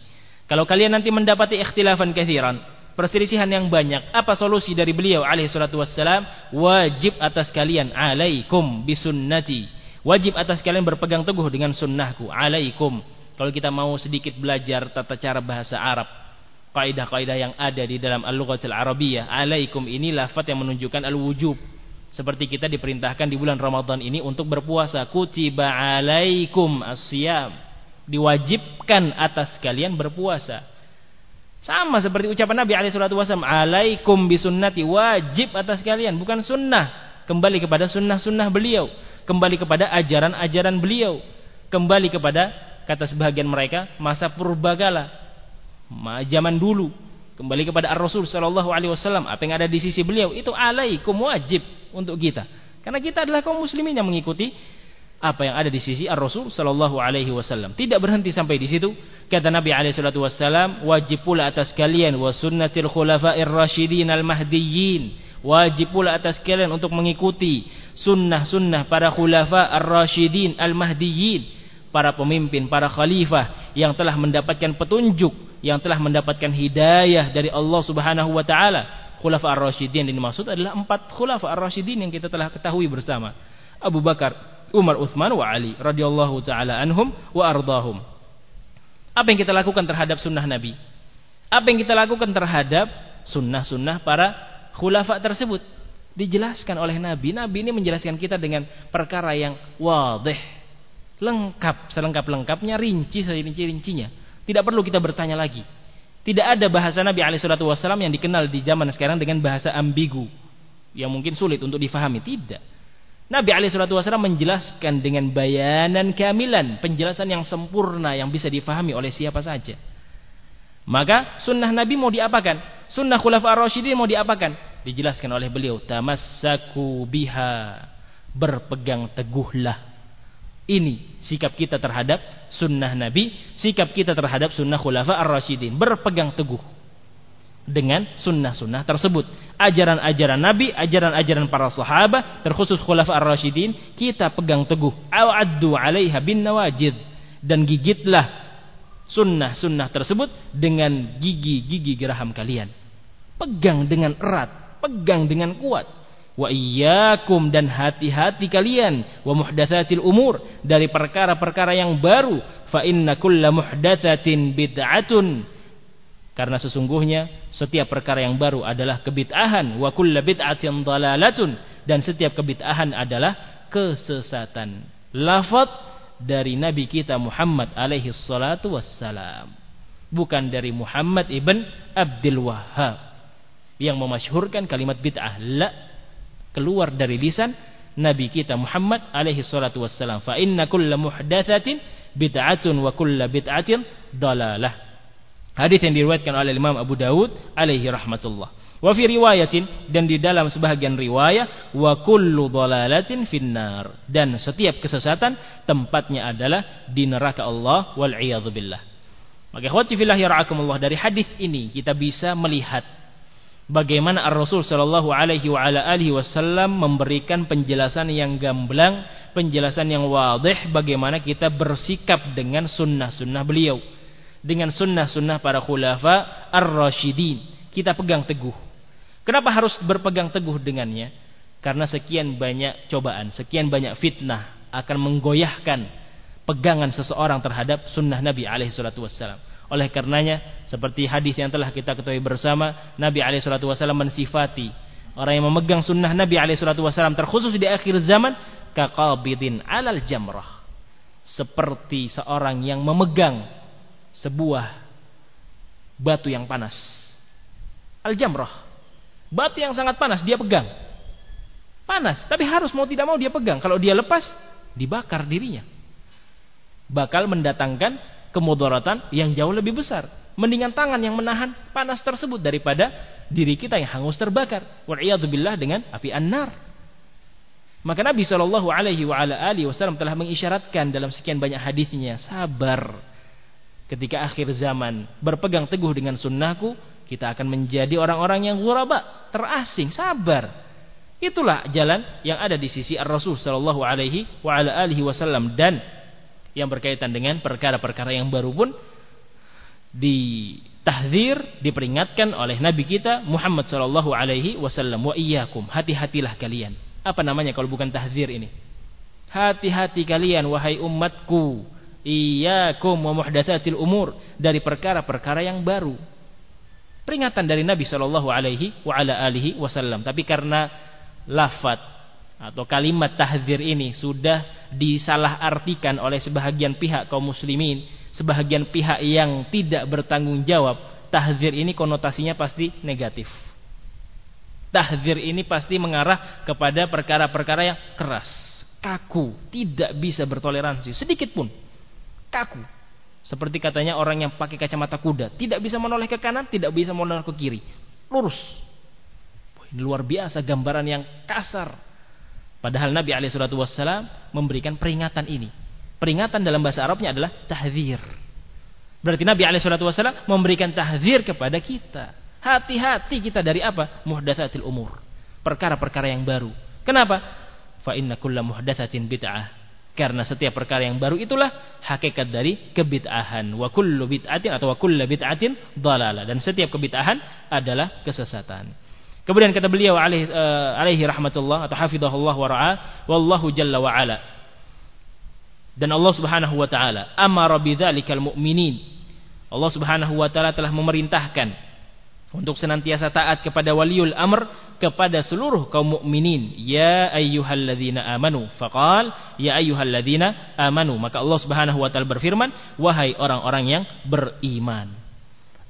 Kalau kalian nanti mendapati ikhtilafan kathiran, perselisihan yang banyak. Apa solusi dari beliau alaihi wassalam? Wajib atas kalian alaikum bisunnati. Wajib atas kalian berpegang teguh dengan sunnahku. Alaikum. Kalau kita mau sedikit belajar tata cara bahasa Arab, kaidah-kaidah yang ada di dalam al-lughatil arabiyah, alaikum ini lafaz yang menunjukkan al-wujub. Seperti kita diperintahkan di bulan Ramadan ini untuk berpuasa. Kutiba alaikum asyam. Diwajibkan atas kalian berpuasa. Sama seperti ucapan Nabi wasallam, "Alaikum bisunnati wajib atas kalian, bukan sunnah." Kembali kepada sunnah-sunnah beliau, kembali kepada ajaran-ajaran beliau, kembali kepada kata sebagian mereka masa purbakala, zaman dulu, kembali kepada Ar-Rasul sallallahu alaihi wasallam, apa yang ada di sisi beliau itu alaikum wajib untuk kita. Karena kita adalah kaum muslimin yang mengikuti apa yang ada di sisi Ar-Rasul sallallahu alaihi wasallam. Tidak berhenti sampai di situ. Kata Nabi alaihi wasallam, wajib pula atas kalian wa sunnatil khulafa'ir rasyidin al-mahdiyyin. Wajib pula atas kalian untuk mengikuti sunnah-sunnah para khulafa ar-rasyidin al-mahdiyyin, para pemimpin, para khalifah yang telah mendapatkan petunjuk, yang telah mendapatkan hidayah dari Allah Subhanahu wa taala. Khulafa ar-rasyidin ini maksud adalah empat khulafa ar-rasyidin yang kita telah ketahui bersama. Abu Bakar, Umar Uthman wa Ali radhiyallahu taala anhum wa ardahum. Apa yang kita lakukan terhadap sunnah Nabi? Apa yang kita lakukan terhadap sunnah-sunnah para khulafa tersebut? Dijelaskan oleh Nabi. Nabi ini menjelaskan kita dengan perkara yang wadih. Lengkap, selengkap-lengkapnya, rinci serinci-rincinya. Tidak perlu kita bertanya lagi. Tidak ada bahasa Nabi SAW yang dikenal di zaman sekarang dengan bahasa ambigu. Yang mungkin sulit untuk difahami. Tidak. Nabi SAW menjelaskan dengan bayanan kamilan, penjelasan yang sempurna yang bisa difahami oleh siapa saja. Maka sunnah Nabi mau diapakan? Sunnah khulafa ar-rasyidin mau diapakan? Dijelaskan oleh beliau, tamassaku biha. Berpegang teguhlah. Ini sikap kita terhadap sunnah Nabi, sikap kita terhadap sunnah khulafa ar-rasyidin. Berpegang teguh dengan sunnah-sunnah tersebut. Ajaran-ajaran Nabi, ajaran-ajaran para sahabat, terkhusus khulafa ar-rasyidin, kita pegang teguh. A'addu 'alaiha bin nawajid dan gigitlah sunnah-sunnah tersebut dengan gigi-gigi geraham kalian. Pegang dengan erat, pegang dengan kuat. Wa iyyakum dan hati-hati kalian wa muhdatsatil umur dari perkara-perkara yang baru fa inna kulla muhdatsatin bid'atun karena sesungguhnya setiap perkara yang baru adalah kebid'ahan wa kullu bid'atin dalalatun dan setiap kebid'ahan adalah kesesatan. Lafaz dari nabi kita Muhammad alaihi salatu wassalam. Bukan dari Muhammad ibn Abdul Wahhab yang memasyhurkan kalimat bid'ah. La keluar dari lisan nabi kita Muhammad alaihi salatu wassalam. Fa inna kulla muhdatsatin bid'atun wa kulla bid'atin dalalah. Hadis yang diriwayatkan oleh Imam Abu Dawud alaihi rahmatullah. Wa fi riwayatin dan di dalam sebahagian riwayat wa kullu dhalalatin finnar dan setiap kesesatan tempatnya adalah di neraka Allah wal billah. Maka ikhwati fillah yarhakumullah dari hadis ini kita bisa melihat bagaimana Ar-Rasul sallallahu alaihi wasallam memberikan penjelasan yang gamblang, penjelasan yang wadih bagaimana kita bersikap dengan sunnah-sunnah beliau dengan sunnah-sunnah para khulafa ar-rasyidin. Kita pegang teguh. Kenapa harus berpegang teguh dengannya? Karena sekian banyak cobaan, sekian banyak fitnah akan menggoyahkan pegangan seseorang terhadap sunnah Nabi alaihi wassalam. Oleh karenanya, seperti hadis yang telah kita ketahui bersama, Nabi wassalam mensifati orang yang memegang sunnah Nabi wassalam terkhusus di akhir zaman kaqabidin alal jamrah. Seperti seorang yang memegang sebuah batu yang panas. Al-jamrah. Batu yang sangat panas dia pegang. Panas, tapi harus mau tidak mau dia pegang. Kalau dia lepas, dibakar dirinya. Bakal mendatangkan kemudaratan yang jauh lebih besar. Mendingan tangan yang menahan panas tersebut daripada diri kita yang hangus terbakar. Wa'iyadzubillah dengan api an-nar. Maka Nabi Wasallam telah mengisyaratkan dalam sekian banyak hadisnya sabar ketika akhir zaman berpegang teguh dengan sunnahku kita akan menjadi orang-orang yang ghuraba terasing sabar itulah jalan yang ada di sisi Ar-Rasul Shallallahu Alaihi Wasallam dan yang berkaitan dengan perkara-perkara yang baru pun ditahzir diperingatkan oleh Nabi kita Muhammad Shallallahu Alaihi Wasallam wa iyyakum hati-hatilah kalian apa namanya kalau bukan tahzir ini? Hati-hati kalian wahai umatku. Iyyakum wa muhdatsatil umur dari perkara-perkara yang baru. Peringatan dari Nabi Shallallahu alaihi wa ala alihi wasallam. Tapi karena lafat atau kalimat tahzir ini sudah disalahartikan oleh sebahagian pihak kaum muslimin, sebahagian pihak yang tidak bertanggung jawab, tahzir ini konotasinya pasti negatif tahzir ini pasti mengarah kepada perkara-perkara yang keras, kaku, tidak bisa bertoleransi sedikit pun. Kaku. Seperti katanya orang yang pakai kacamata kuda, tidak bisa menoleh ke kanan, tidak bisa menoleh ke kiri. Lurus. Luar biasa gambaran yang kasar. Padahal Nabi SAW memberikan peringatan ini. Peringatan dalam bahasa Arabnya adalah tahzir. Berarti Nabi SAW memberikan tahzir kepada kita. Hati-hati kita dari apa? Muhdatsatil umur. Perkara-perkara yang baru. Kenapa? Fa inna kulla muhdatsatin bid'ah. Karena setiap perkara yang baru itulah hakikat dari kebid'ahan. Wa kullu bid'atin atau wa kullu bid'atin dhalala. Dan setiap kebid'ahan adalah kesesatan. Kemudian kata beliau alaihi, uh, alaihi rahmatullah atau hafidhahullah wa ra'ah. Wallahu jalla wa ala. Dan Allah subhanahu wa ta'ala. Amara bidhalikal mu'minin. Allah subhanahu wa ta'ala telah memerintahkan untuk senantiasa taat kepada waliul amr kepada seluruh kaum mukminin ya ayyuhalladzina amanu faqal ya ayyuhalladzina amanu maka Allah Subhanahu wa taala berfirman wahai orang-orang yang beriman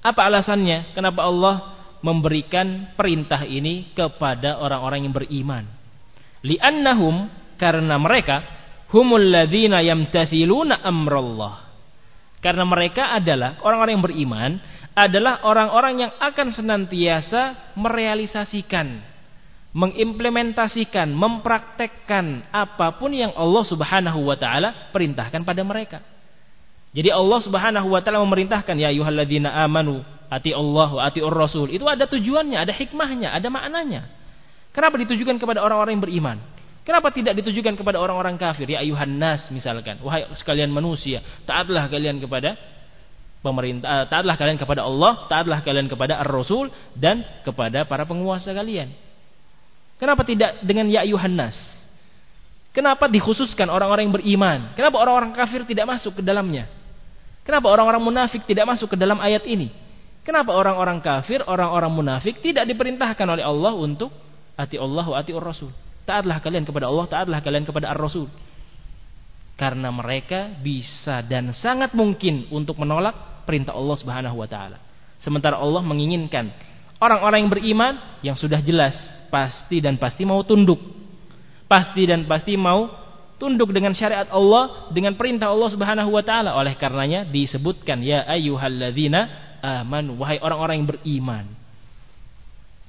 apa alasannya kenapa Allah memberikan perintah ini kepada orang-orang yang beriman li'annahum karena mereka humul ladzina yamtathiluna amrallah karena mereka adalah orang-orang yang beriman adalah orang-orang yang akan senantiasa merealisasikan, mengimplementasikan, mempraktekkan apa pun yang Allah Subhanahu wa taala perintahkan pada mereka. Jadi Allah Subhanahu wa taala memerintahkan ya ayyuhalladzina amanu ati Allah atiur rasul. Itu ada tujuannya, ada hikmahnya, ada maknanya. Kenapa ditujukan kepada orang-orang yang beriman? Kenapa tidak ditujukan kepada orang-orang kafir? Ya ayuhan nas misalkan. Wahai sekalian manusia, taatlah kalian kepada pemerintah eh, taatlah kalian kepada Allah, taatlah kalian kepada Ar-Rasul dan kepada para penguasa kalian. Kenapa tidak dengan ya ayuhan nas? Kenapa dikhususkan orang-orang yang beriman? Kenapa orang-orang kafir tidak masuk ke dalamnya? Kenapa orang-orang munafik tidak masuk ke dalam ayat ini? Kenapa orang-orang kafir, orang-orang munafik tidak diperintahkan oleh Allah untuk ati Allah wa ati Rasul? Taatlah kalian kepada Allah, taatlah kalian kepada Ar-Rasul. Karena mereka bisa dan sangat mungkin untuk menolak perintah Allah Subhanahu wa taala. Sementara Allah menginginkan orang-orang yang beriman yang sudah jelas pasti dan pasti mau tunduk. Pasti dan pasti mau tunduk dengan syariat Allah, dengan perintah Allah Subhanahu wa taala. Oleh karenanya disebutkan ya ayyuhalladzina amanu wahai orang-orang yang beriman.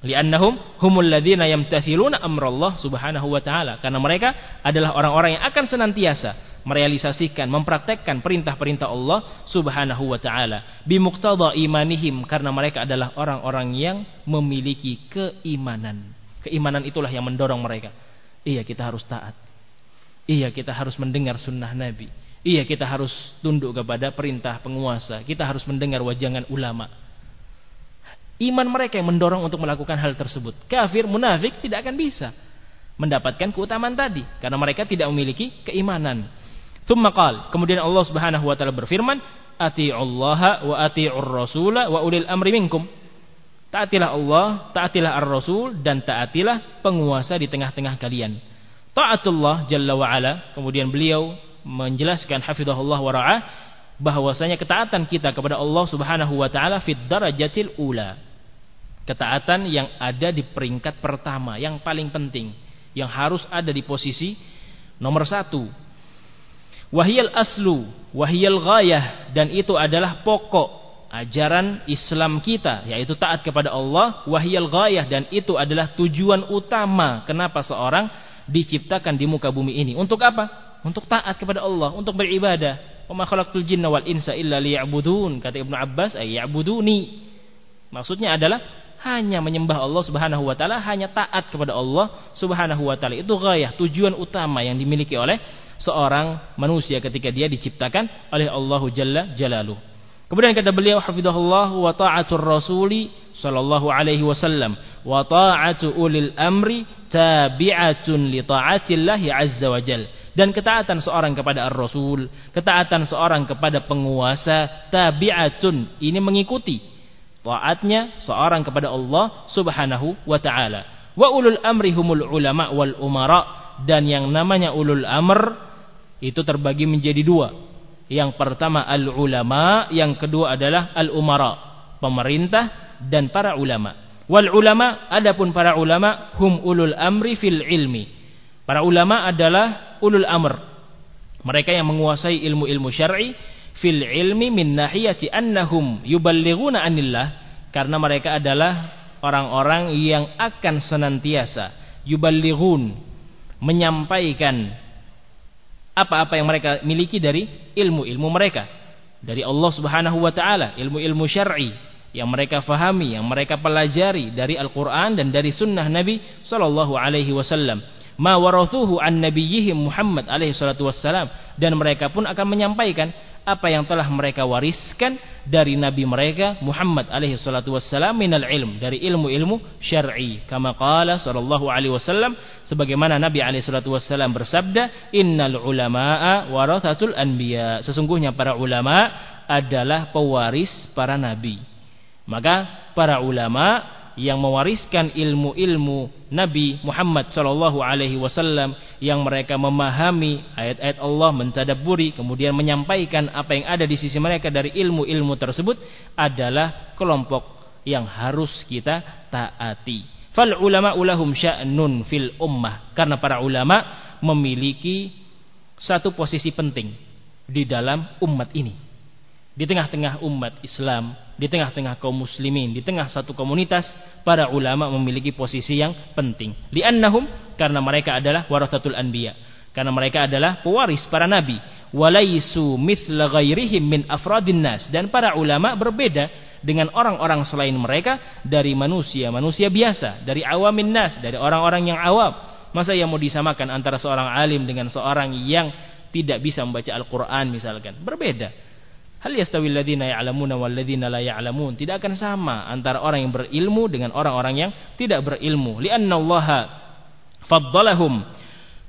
Li'annahum humul ladzina yamtathiluna amrallah subhanahu wa ta'ala. Karena mereka adalah orang-orang yang akan senantiasa merealisasikan, mempraktekkan perintah-perintah Allah Subhanahu wa taala bimuqtada imanihim karena mereka adalah orang-orang yang memiliki keimanan. Keimanan itulah yang mendorong mereka. Iya, kita harus taat. Iya, kita harus mendengar sunnah Nabi. Iya, kita harus tunduk kepada perintah penguasa. Kita harus mendengar wajangan ulama. Iman mereka yang mendorong untuk melakukan hal tersebut. Kafir, munafik tidak akan bisa mendapatkan keutamaan tadi karena mereka tidak memiliki keimanan. Thumma. Kemudian Allah Subhanahu wa taala berfirman, "Ati'ullaha wa ati'ur rasula wa ulil amri minkum." Taatilah Allah, taatilah Ar-Rasul dan taatilah penguasa di tengah-tengah kalian. Taatullah jalla wa ala. Kemudian beliau menjelaskan hafizahullah wa ra'ah bahwasanya ketaatan kita kepada Allah Subhanahu wa taala fid darajatil ula. Ketaatan yang ada di peringkat pertama, yang paling penting, yang harus ada di posisi nomor satu. Wahiyal aslu, wahiyal ghayah, dan itu adalah pokok ajaran Islam kita, yaitu taat kepada Allah, wahiyal ghayah, dan itu adalah tujuan utama kenapa seorang diciptakan di muka bumi ini. Untuk apa? Untuk taat kepada Allah, untuk beribadah. Wa ma khalaqtul jinna wal insa illa liya'budun, kata Ibnu Abbas, ay ya'buduni. Maksudnya adalah hanya menyembah Allah Subhanahu wa taala, hanya taat kepada Allah Subhanahu wa taala. Itu gayah, tujuan utama yang dimiliki oleh seorang manusia ketika dia diciptakan oleh Allah Jalla Jalaluhu. Kemudian kata beliau hafizahullah wa ta'atur rasuli sallallahu alaihi wasallam wa ta'atu ulil amri tabi'atun li ta'atillahi azza wa jal. Dan ketaatan seorang kepada ar-rasul, ketaatan seorang kepada penguasa tabi'atun ini mengikuti taatnya seorang kepada Allah Subhanahu wa taala. Wa ulul amri humul ulama wal umara dan yang namanya ulul amr itu terbagi menjadi dua. Yang pertama al ulama, yang kedua adalah al umara, pemerintah dan para ulama. Wal ulama adapun para ulama hum ulul amri fil ilmi. Para ulama adalah ulul amr. Mereka yang menguasai ilmu-ilmu syar'i fil ilmi min nahiyati annahum yuballighuna anillah. Karena mereka adalah orang-orang yang akan senantiasa yuballighun menyampaikan apa-apa yang mereka miliki dari ilmu-ilmu mereka. Dari Allah Subhanahu wa taala, ilmu-ilmu syar'i yang mereka fahami, yang mereka pelajari dari Al-Qur'an dan dari sunnah Nabi sallallahu alaihi wasallam ma warathuhu an nabiyihim Muhammad alaihi salatu wassalam. Dan mereka pun akan menyampaikan apa yang telah mereka wariskan dari nabi mereka Muhammad alaihi salatu wassalam minal ilm dari ilmu-ilmu syar'i. Kama qala sallallahu alaihi wasallam sebagaimana nabi alaihi salatu wassalam bersabda innal ulamaa warathatul anbiya. Sesungguhnya para ulama adalah pewaris para nabi. Maka para ulama yang mewariskan ilmu-ilmu Nabi Muhammad sallallahu alaihi wasallam yang mereka memahami ayat-ayat Allah, mentadabburi, kemudian menyampaikan apa yang ada di sisi mereka dari ilmu-ilmu tersebut adalah kelompok yang harus kita taati. Fal ulama ulahum sya'nun fil ummah karena para ulama memiliki satu posisi penting di dalam umat ini. Di tengah-tengah umat Islam di tengah-tengah kaum muslimin, di tengah satu komunitas, para ulama memiliki posisi yang penting. Li'annahum karena mereka adalah warathatul anbiya. Karena mereka adalah pewaris para nabi. Walaisu mithla ghairihim min afradin nas. Dan para ulama berbeda dengan orang-orang selain mereka dari manusia-manusia biasa, dari awamin nas, dari orang-orang yang awam. Masa yang mau disamakan antara seorang alim dengan seorang yang tidak bisa membaca Al-Quran misalkan. Berbeda. Hal yastawi alladziina ya'lamuna wal ladziina la ya'lamun. Tidak akan sama antara orang yang berilmu dengan orang-orang yang tidak berilmu. Li'anna Allah faddalahum.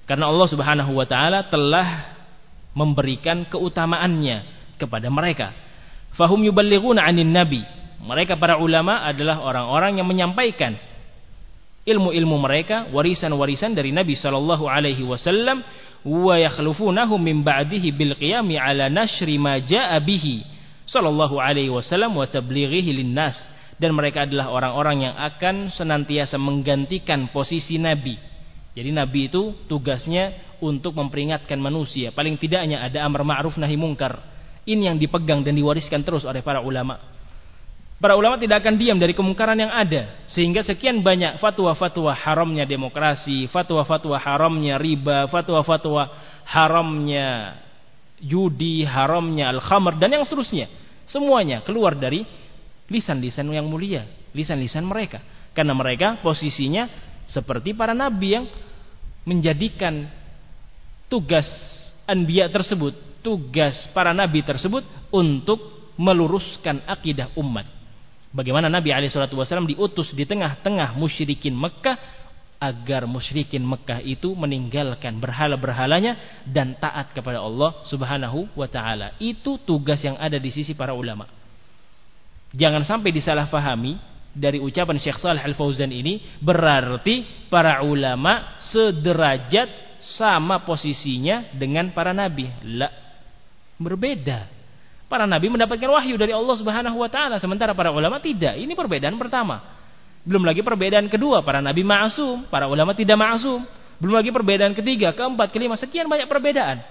Karena Allah Subhanahu wa taala telah memberikan keutamaannya kepada mereka. Fahum yuballighuna 'anin nabi. Mereka para ulama adalah orang-orang yang menyampaikan ilmu-ilmu mereka, warisan-warisan dari Nabi sallallahu alaihi wasallam wa yakhlufunahum min ba'dihi bil qiyami ala nashri ma jaa bihi sallallahu alaihi wasallam wa tablighihi linnas dan mereka adalah orang-orang yang akan senantiasa menggantikan posisi nabi. Jadi nabi itu tugasnya untuk memperingatkan manusia, paling tidaknya ada amar ma'ruf nahi mungkar. Ini yang dipegang dan diwariskan terus oleh para ulama. Para ulama tidak akan diam dari kemungkaran yang ada. Sehingga sekian banyak fatwa-fatwa haramnya demokrasi, fatwa-fatwa haramnya riba, fatwa-fatwa haramnya judi, haramnya al-khamr, dan yang seterusnya. Semuanya keluar dari lisan-lisan yang mulia, lisan-lisan mereka. Karena mereka posisinya seperti para nabi yang menjadikan tugas anbiya tersebut, tugas para nabi tersebut untuk meluruskan akidah umat Bagaimana Nabi SAW diutus di tengah-tengah musyrikin Mekah agar musyrikin Mekah itu meninggalkan berhala-berhalanya dan taat kepada Allah Subhanahu wa taala. Itu tugas yang ada di sisi para ulama. Jangan sampai disalahfahami dari ucapan Syekh Saleh Al-Fauzan ini berarti para ulama sederajat sama posisinya dengan para nabi. La, berbeda. Para nabi mendapatkan wahyu dari Allah Subhanahu wa taala sementara para ulama tidak. Ini perbedaan pertama. Belum lagi perbedaan kedua, para nabi ma'asum, para ulama tidak ma'asum. Belum lagi perbedaan ketiga, keempat, kelima, sekian banyak perbedaan.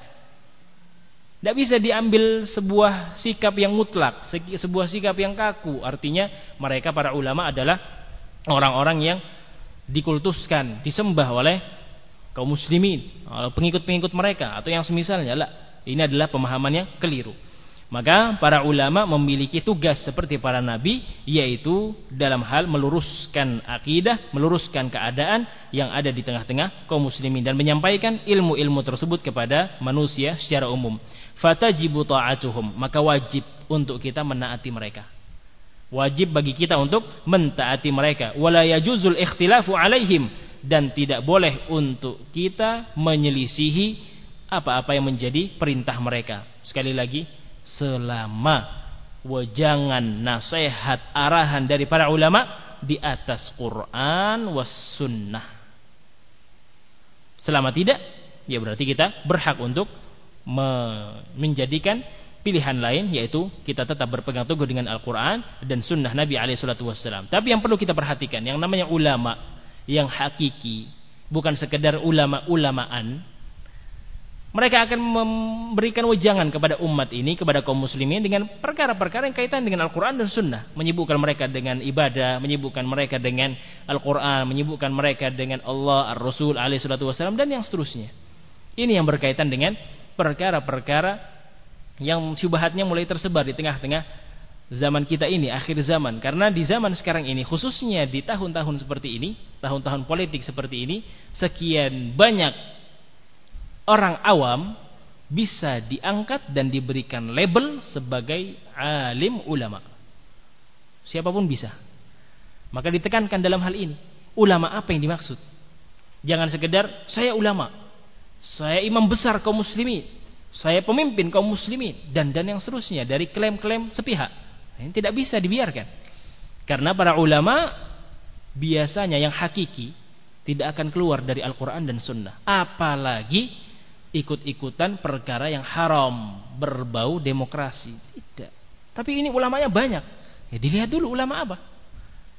Tidak bisa diambil sebuah sikap yang mutlak, sebuah sikap yang kaku. Artinya mereka para ulama adalah orang-orang yang dikultuskan, disembah oleh kaum muslimin, pengikut-pengikut mereka atau yang semisalnya. Lah, ini adalah pemahaman yang keliru. Maka para ulama memiliki tugas seperti para nabi yaitu dalam hal meluruskan akidah, meluruskan keadaan yang ada di tengah-tengah kaum muslimin dan menyampaikan ilmu-ilmu tersebut kepada manusia secara umum. Fatajibu ta'atuhum, maka wajib untuk kita menaati mereka. Wajib bagi kita untuk mentaati mereka. Wala yajuzul ikhtilafu alaihim dan tidak boleh untuk kita menyelisihi apa-apa yang menjadi perintah mereka. Sekali lagi, selama wajangan nasihat arahan dari para ulama di atas Quran was sunnah. Selama tidak, ya berarti kita berhak untuk menjadikan pilihan lain yaitu kita tetap berpegang teguh dengan Al-Quran dan Sunnah Nabi Alaihissalam. Tapi yang perlu kita perhatikan yang namanya ulama yang hakiki bukan sekedar ulama-ulamaan mereka akan memberikan wejangan kepada umat ini, kepada kaum muslimin dengan perkara-perkara yang kaitan dengan Al-Quran dan Sunnah. Menyibukkan mereka dengan ibadah, menyibukkan mereka dengan Al-Quran, menyibukkan mereka dengan Allah, Ar-Rasul, Wasallam dan yang seterusnya. Ini yang berkaitan dengan perkara-perkara yang syubhatnya mulai tersebar di tengah-tengah zaman kita ini, akhir zaman. Karena di zaman sekarang ini, khususnya di tahun-tahun seperti ini, tahun-tahun politik seperti ini, sekian banyak orang awam bisa diangkat dan diberikan label sebagai alim ulama. Siapa pun bisa. Maka ditekankan dalam hal ini, ulama apa yang dimaksud? Jangan sekedar saya ulama, saya imam besar kaum muslimin, saya pemimpin kaum muslimin dan dan yang seterusnya dari klaim-klaim sepihak. Ini tidak bisa dibiarkan. Karena para ulama biasanya yang hakiki tidak akan keluar dari Al-Quran dan Sunnah. Apalagi ikut-ikutan perkara yang haram berbau demokrasi. Tidak. Tapi ini ulamanya banyak. Ya dilihat dulu ulama apa.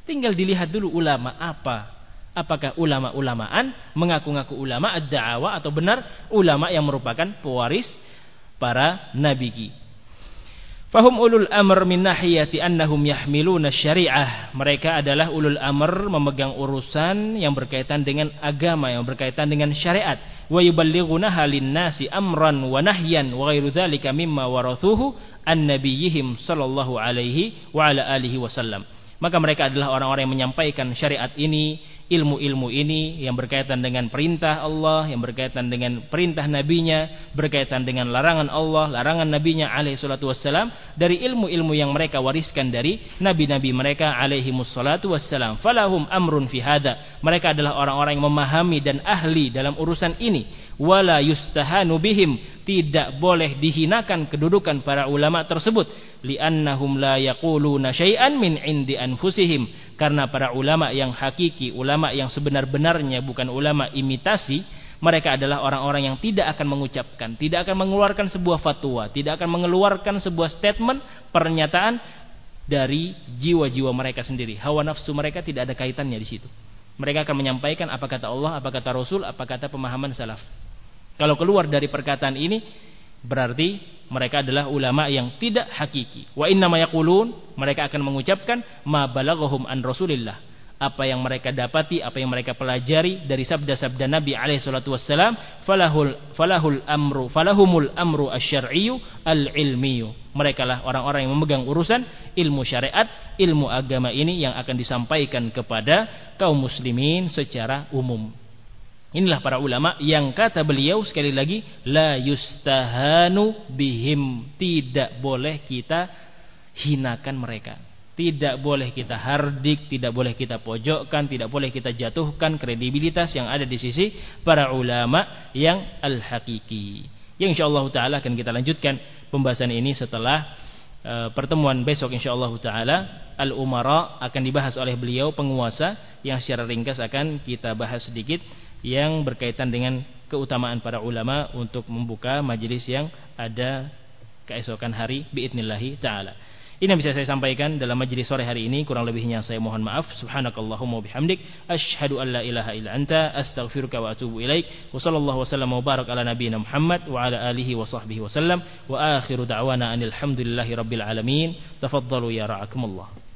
Tinggal dilihat dulu ulama apa. Apakah ulama-ulamaan mengaku-ngaku ulama ad-da'awa atau benar ulama yang merupakan pewaris para nabi Fahum ulul amr min nahiyati annahum yahmiluna syariah. Mereka adalah ulul amr memegang urusan yang berkaitan dengan agama, yang berkaitan dengan syariat. Wa yuballighuna halin nasi amran wa nahyan wa ghairu dzalika mimma warathuhu an nabiyihim sallallahu alaihi wa ala alihi wasallam. Maka mereka adalah orang-orang yang menyampaikan syariat ini ilmu-ilmu ini yang berkaitan dengan perintah Allah, yang berkaitan dengan perintah nabinya, berkaitan dengan larangan Allah, larangan nabinya alaihi salatu wassalam dari ilmu-ilmu yang mereka wariskan dari nabi-nabi mereka alaihi wassalatu wassalam. Falahum amrun fi hada. Mereka adalah orang-orang yang memahami dan ahli dalam urusan ini. Wala yustahanu bihim. Tidak boleh dihinakan kedudukan para ulama tersebut. Liannahum la yaquluna syai'an min indi anfusihim karena para ulama yang hakiki, ulama yang sebenar-benarnya bukan ulama imitasi, mereka adalah orang-orang yang tidak akan mengucapkan, tidak akan mengeluarkan sebuah fatwa, tidak akan mengeluarkan sebuah statement, pernyataan dari jiwa-jiwa mereka sendiri. Hawa nafsu mereka tidak ada kaitannya di situ. Mereka akan menyampaikan apa kata Allah, apa kata Rasul, apa kata pemahaman salaf. Kalau keluar dari perkataan ini, berarti mereka adalah ulama yang tidak hakiki. Wa inna yaqulun, mereka akan mengucapkan ma balaghahum an Rasulillah. Apa yang mereka dapati, apa yang mereka pelajari dari sabda-sabda Nabi alaihi salatu wassalam, falahul falahul amru, falahumul amru asy-syar'iyyu al-ilmiyyu. Mereka lah orang-orang yang memegang urusan ilmu syariat, ilmu agama ini yang akan disampaikan kepada kaum muslimin secara umum. Inilah para ulama yang kata beliau sekali lagi la yustahanu bihim tidak boleh kita hinakan mereka. Tidak boleh kita hardik, tidak boleh kita pojokkan, tidak boleh kita jatuhkan kredibilitas yang ada di sisi para ulama yang al-hakiki. Yang insyaallah taala akan kita lanjutkan pembahasan ini setelah uh, pertemuan besok insyaallah taala al-umara akan dibahas oleh beliau penguasa yang secara ringkas akan kita bahas sedikit yang berkaitan dengan keutamaan para ulama untuk membuka majelis yang ada keesokan hari biidnillahi taala. Ini yang bisa saya sampaikan dalam majelis sore hari ini. Kurang lebihnya saya mohon maaf. Subhanakallahumma bihamdik. Ashhadu an la ilaha illa anta. Astaghfiruka wa atubu ilaik. Wa sallallahu wasallam wa barak ala nabiyina Muhammad wa ala alihi wa sahbihi wasallam. Wa akhiru da'wana anil hamdulillahi rabbil alamin. Tafaddalu ya ra'akumullah.